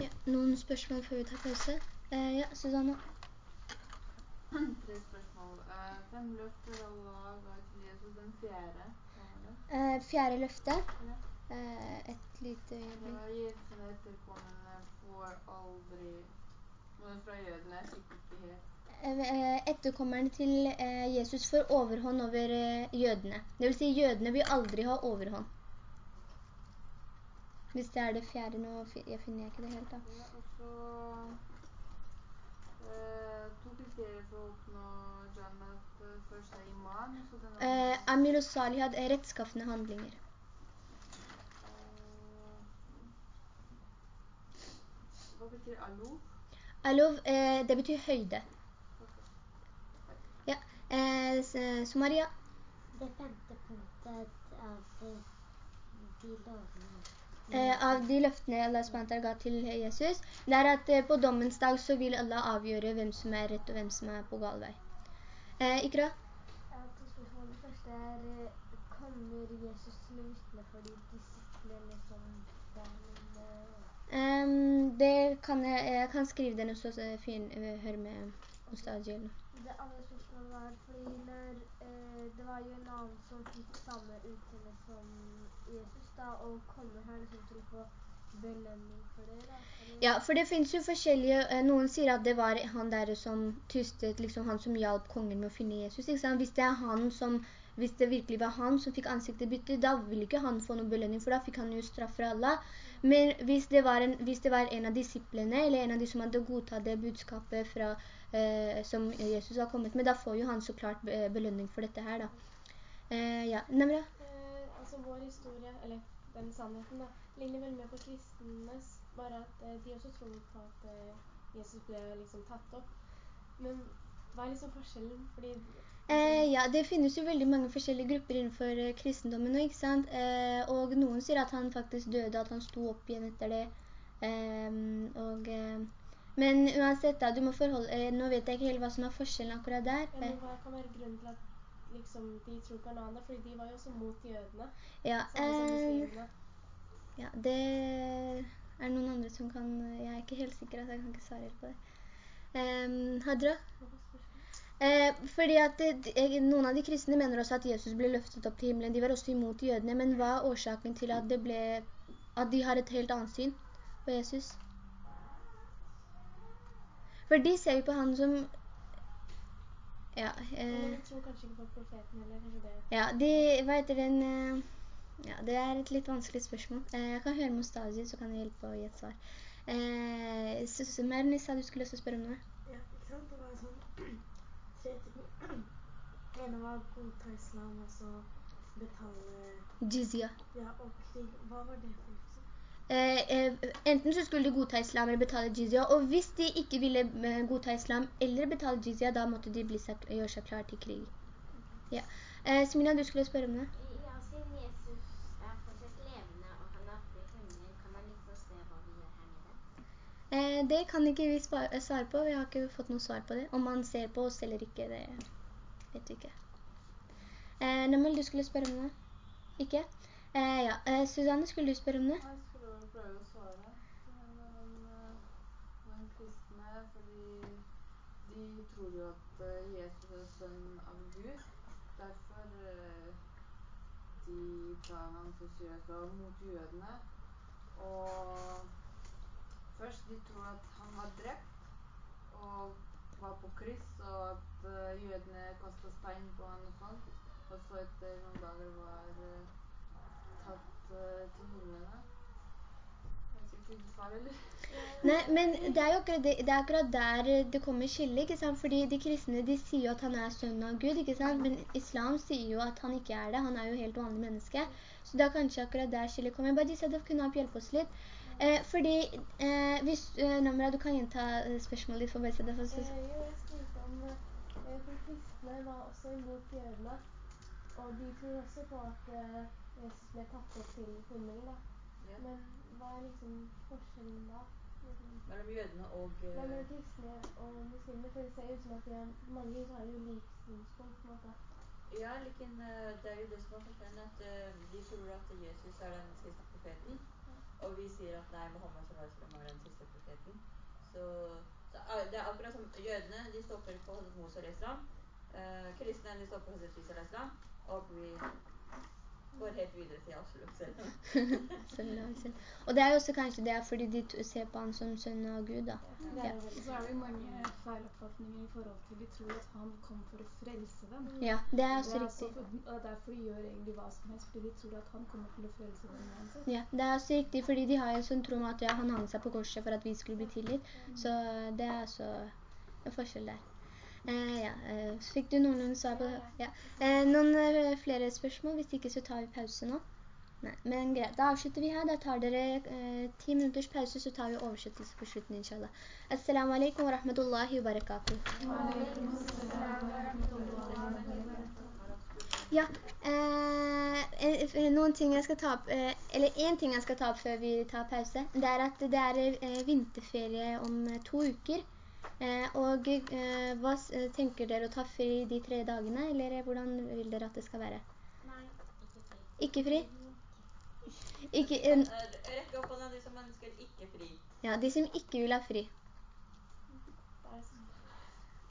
Ja, noen spørsmål før vi tar pause. Eh, ja, Susanne. Tre spørsmål. Eh, fem løfter Allah ga til Jesus den fjerde. Eh, fjerde løfte. Ja. Eh, et lite øyeblikk. Ja, Jesus etterkommende får aldri... Men fra jødene er sikkert ikke helt Eh, etterkommerne til eh, Jesus får overhånd over eh, jødene. Det vil si, jødene vil aldri ha overhånd. Hvis det er det fjerde nå, jeg finner ikke det helt da. Ja, og så eh, to kriterier for å oppnå Jannat. Først er iman. Eh, Amil og Salih hadde rettskaffende handlinger. Hva betyr alov? Alov, eh, det betyr høyde. Eh, Somaria. Det femte punktet av eh, de lovene Eh, av de løftene Allah SWT ga til Jesus, det er at eh, på dommens dag så vil Allah avgjøre hvem som er rett og hvem som er på gal vei. Eh, Ikra? Jeg to spørsmål. Det første er eh, Kommer Jesus å vitne for de disiplene som det er noen eh, Ehm, det kan jeg, jeg kan skrive den også, så fin, eh, hør med Ustad Jill. Det andre spørsmålet var fordi når eh, det var jo en annen som fikk samme utseende som Jesus da, og kommer her liksom til å få belønning for det da. Ja, for det finnes jo forskjellige, eh, noen sier at det var han der som tystet, liksom han som hjalp kongen med å finne Jesus, ikke sant? Hvis det er han som, hvis det virkelig var han som fikk ansiktet byttet, da ville ikke han få noen belønning, for da fikk han jo straff fra Allah. Men hvis det, en, hvis det var en av disiplene, eller en av de som hadde godtatt det budskapet fra, eh, som Jesus har kommet med, da får jo han så klart belønning for dette her da. Eh, ja, Nemra? Eh, altså vår historie, eller den sannheten da, ligner veldig med på kristenes, bare at eh, de også tror på at eh, Jesus ble liksom tatt opp. Men hva er liksom forskjellen? Fordi Eh, ja, det finnes jo veldig mange forskjellige grupper innenfor eh, kristendommen nå, ikke sant? Eh, og noen sier at han faktisk døde, at han sto opp igjen etter det. Eh, og, men uansett da, du må forholde, eh, nå vet jeg ikke helt hva som er forskjellen akkurat der. ja, men hva kan være grunnen til at liksom, de tror på en annen? Fordi de var jo også mot jødene, ja, eh, ja, det er noen andre som kan, jeg er ikke helt sikker, at jeg kan ikke svare helt på det. Ehm, Hadra? Eh, fordi at det, noen av de kristne mener også at Jesus ble løftet opp til himmelen. De var også imot jødene, men hva er årsaken til at det ble, at de har et helt annet syn på Jesus? For de ser jo på han som, ja, eh, ja, de, hva heter den, eh, ja, det er et litt vanskelig spørsmål. Eh, jeg kan høre Mostazi, så kan jeg hjelpe å gi et svar. Eh, Susse Mernissa, du skulle også spørre om noe. Ja, ikke sant? Det var sånn tre ting. ene var godta islam, altså betale Jizya. ja, og krig. Hva var det for liksom? Eh, eh, enten så skulle de godta islam eller betale jizya, og hvis de ikke ville eh, godta islam eller betale jizya, da måtte de bli seg, gjøre seg klar til krig. Ja. Eh, Smina, du skulle spørre om det. Ja, siden Jesus er fortsatt levende og han er oppe i himmelen, kan man liksom se hva vi gjør her nede? Eh, det kan ikke vi eh, svare på, vi har ikke fått noe svar på det. Om man ser på oss eller ikke, det vet vi ikke. Eh, Nemel, du skulle spørre om det? Ikke? Eh, ja, eh, Susanne, skulle du spørre om det? Jeg skulle prøve å svare. Men, eh, men kristne, fordi de tror jo at eh, Jesus er sønn av Gud. Derfor de tar han så seriøst mot jødene. Og først de tror at han var drept og var på kryss, og at uh, jødene kastet stein på han og sånt. Og så etter noen dager var uh, tatt uh, til himmelene. Jeg vet ikke du svarer, eller? Nei, men det er jo akkurat, det, det er akkurat der det kommer skille, ikke sant? Fordi de kristne, de sier jo at han er sønn av Gud, ikke sant? Men islam sier jo at han ikke er det, han er jo helt vanlig menneske. Så da kanskje akkurat der skillet kommer. Bare de sier at det kunne hjelpe oss litt. Eh, fordi, eh, hvis, eh, Namra, du kan gjenta eh, spørsmålet ditt for bare det for Eh, jo, jeg spurte om eh, for kristne var også imot jødene, og de tror også på at Jesus ble tatt opp til himmelen, da. Men hva er liksom forskjellen da? Mellom jødene og uh... Mellom kristne og muslimer? For det ser ut som at er mange har jo lik synspunkt, på en måte. Ja, liken, eh, det er jo det som er forskjellen, at uh, de tror at Jesus er den siste profeten, og vi sier at nei, Mohammed sallallahu er den siste profeten, så, så det er akkurat som jødene, de stopper på Hazret Moses alaihi salam, eh, kristne, de stopper på Hazret Isa alaihi salam, og vi går helt videre til absolutt selv. Og det er jo også kanskje det er fordi de ser på han som sønn av Gud da. Ja. er, så er det jo mange feiloppfatninger i forhold til de tror at han kom for å frelse dem. Ja, det er også Og riktig. for- og derfor de gjør egentlig hva som helst, fordi de tror at han kommer til å frelse dem uansett. Ja, det er også riktig, fordi de har en sånn tro om at ja, han hang seg på korset for at vi skulle bli tilgitt. Så det er også en forskjell der. Eh, ja, eh, fikk du noen det? Ja. Eh, noen flere spørsmål? Hvis ikke så tar vi pause nå. Nei, men greit. Da avslutter vi her. Da tar dere eh, ti minutters pause, så tar vi oversettelse på slutten, inshallah. Assalamu alaikum wa rahmatullahi wa barakatuh. Ja, eh, noen ting jeg skal ta opp, eh, eller en ting jeg skal ta opp før vi tar pause, det er at det er eh, vinterferie om to uker. Eh, og eh, hva eh, tenker dere å ta fri de tre dagene, eller hvordan vil dere at det skal være? Nei, ikke Ikke fri. fri? Ikke, fri? Eh, Rekk opp hånda de som ønsker ikke fri. ja, de som ikke vil ha fri.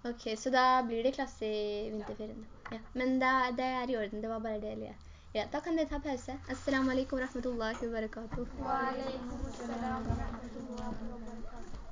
Ok, så da blir det klasse i vinterferien. Ja, men det det er i orden, det var bare det. Eller. Ja, da kan dere ta pause. Assalamu alaikum wa rahmatullahi wa barakatuh. Wa alaikum assalam wa rahmatullahi wa barakatuh.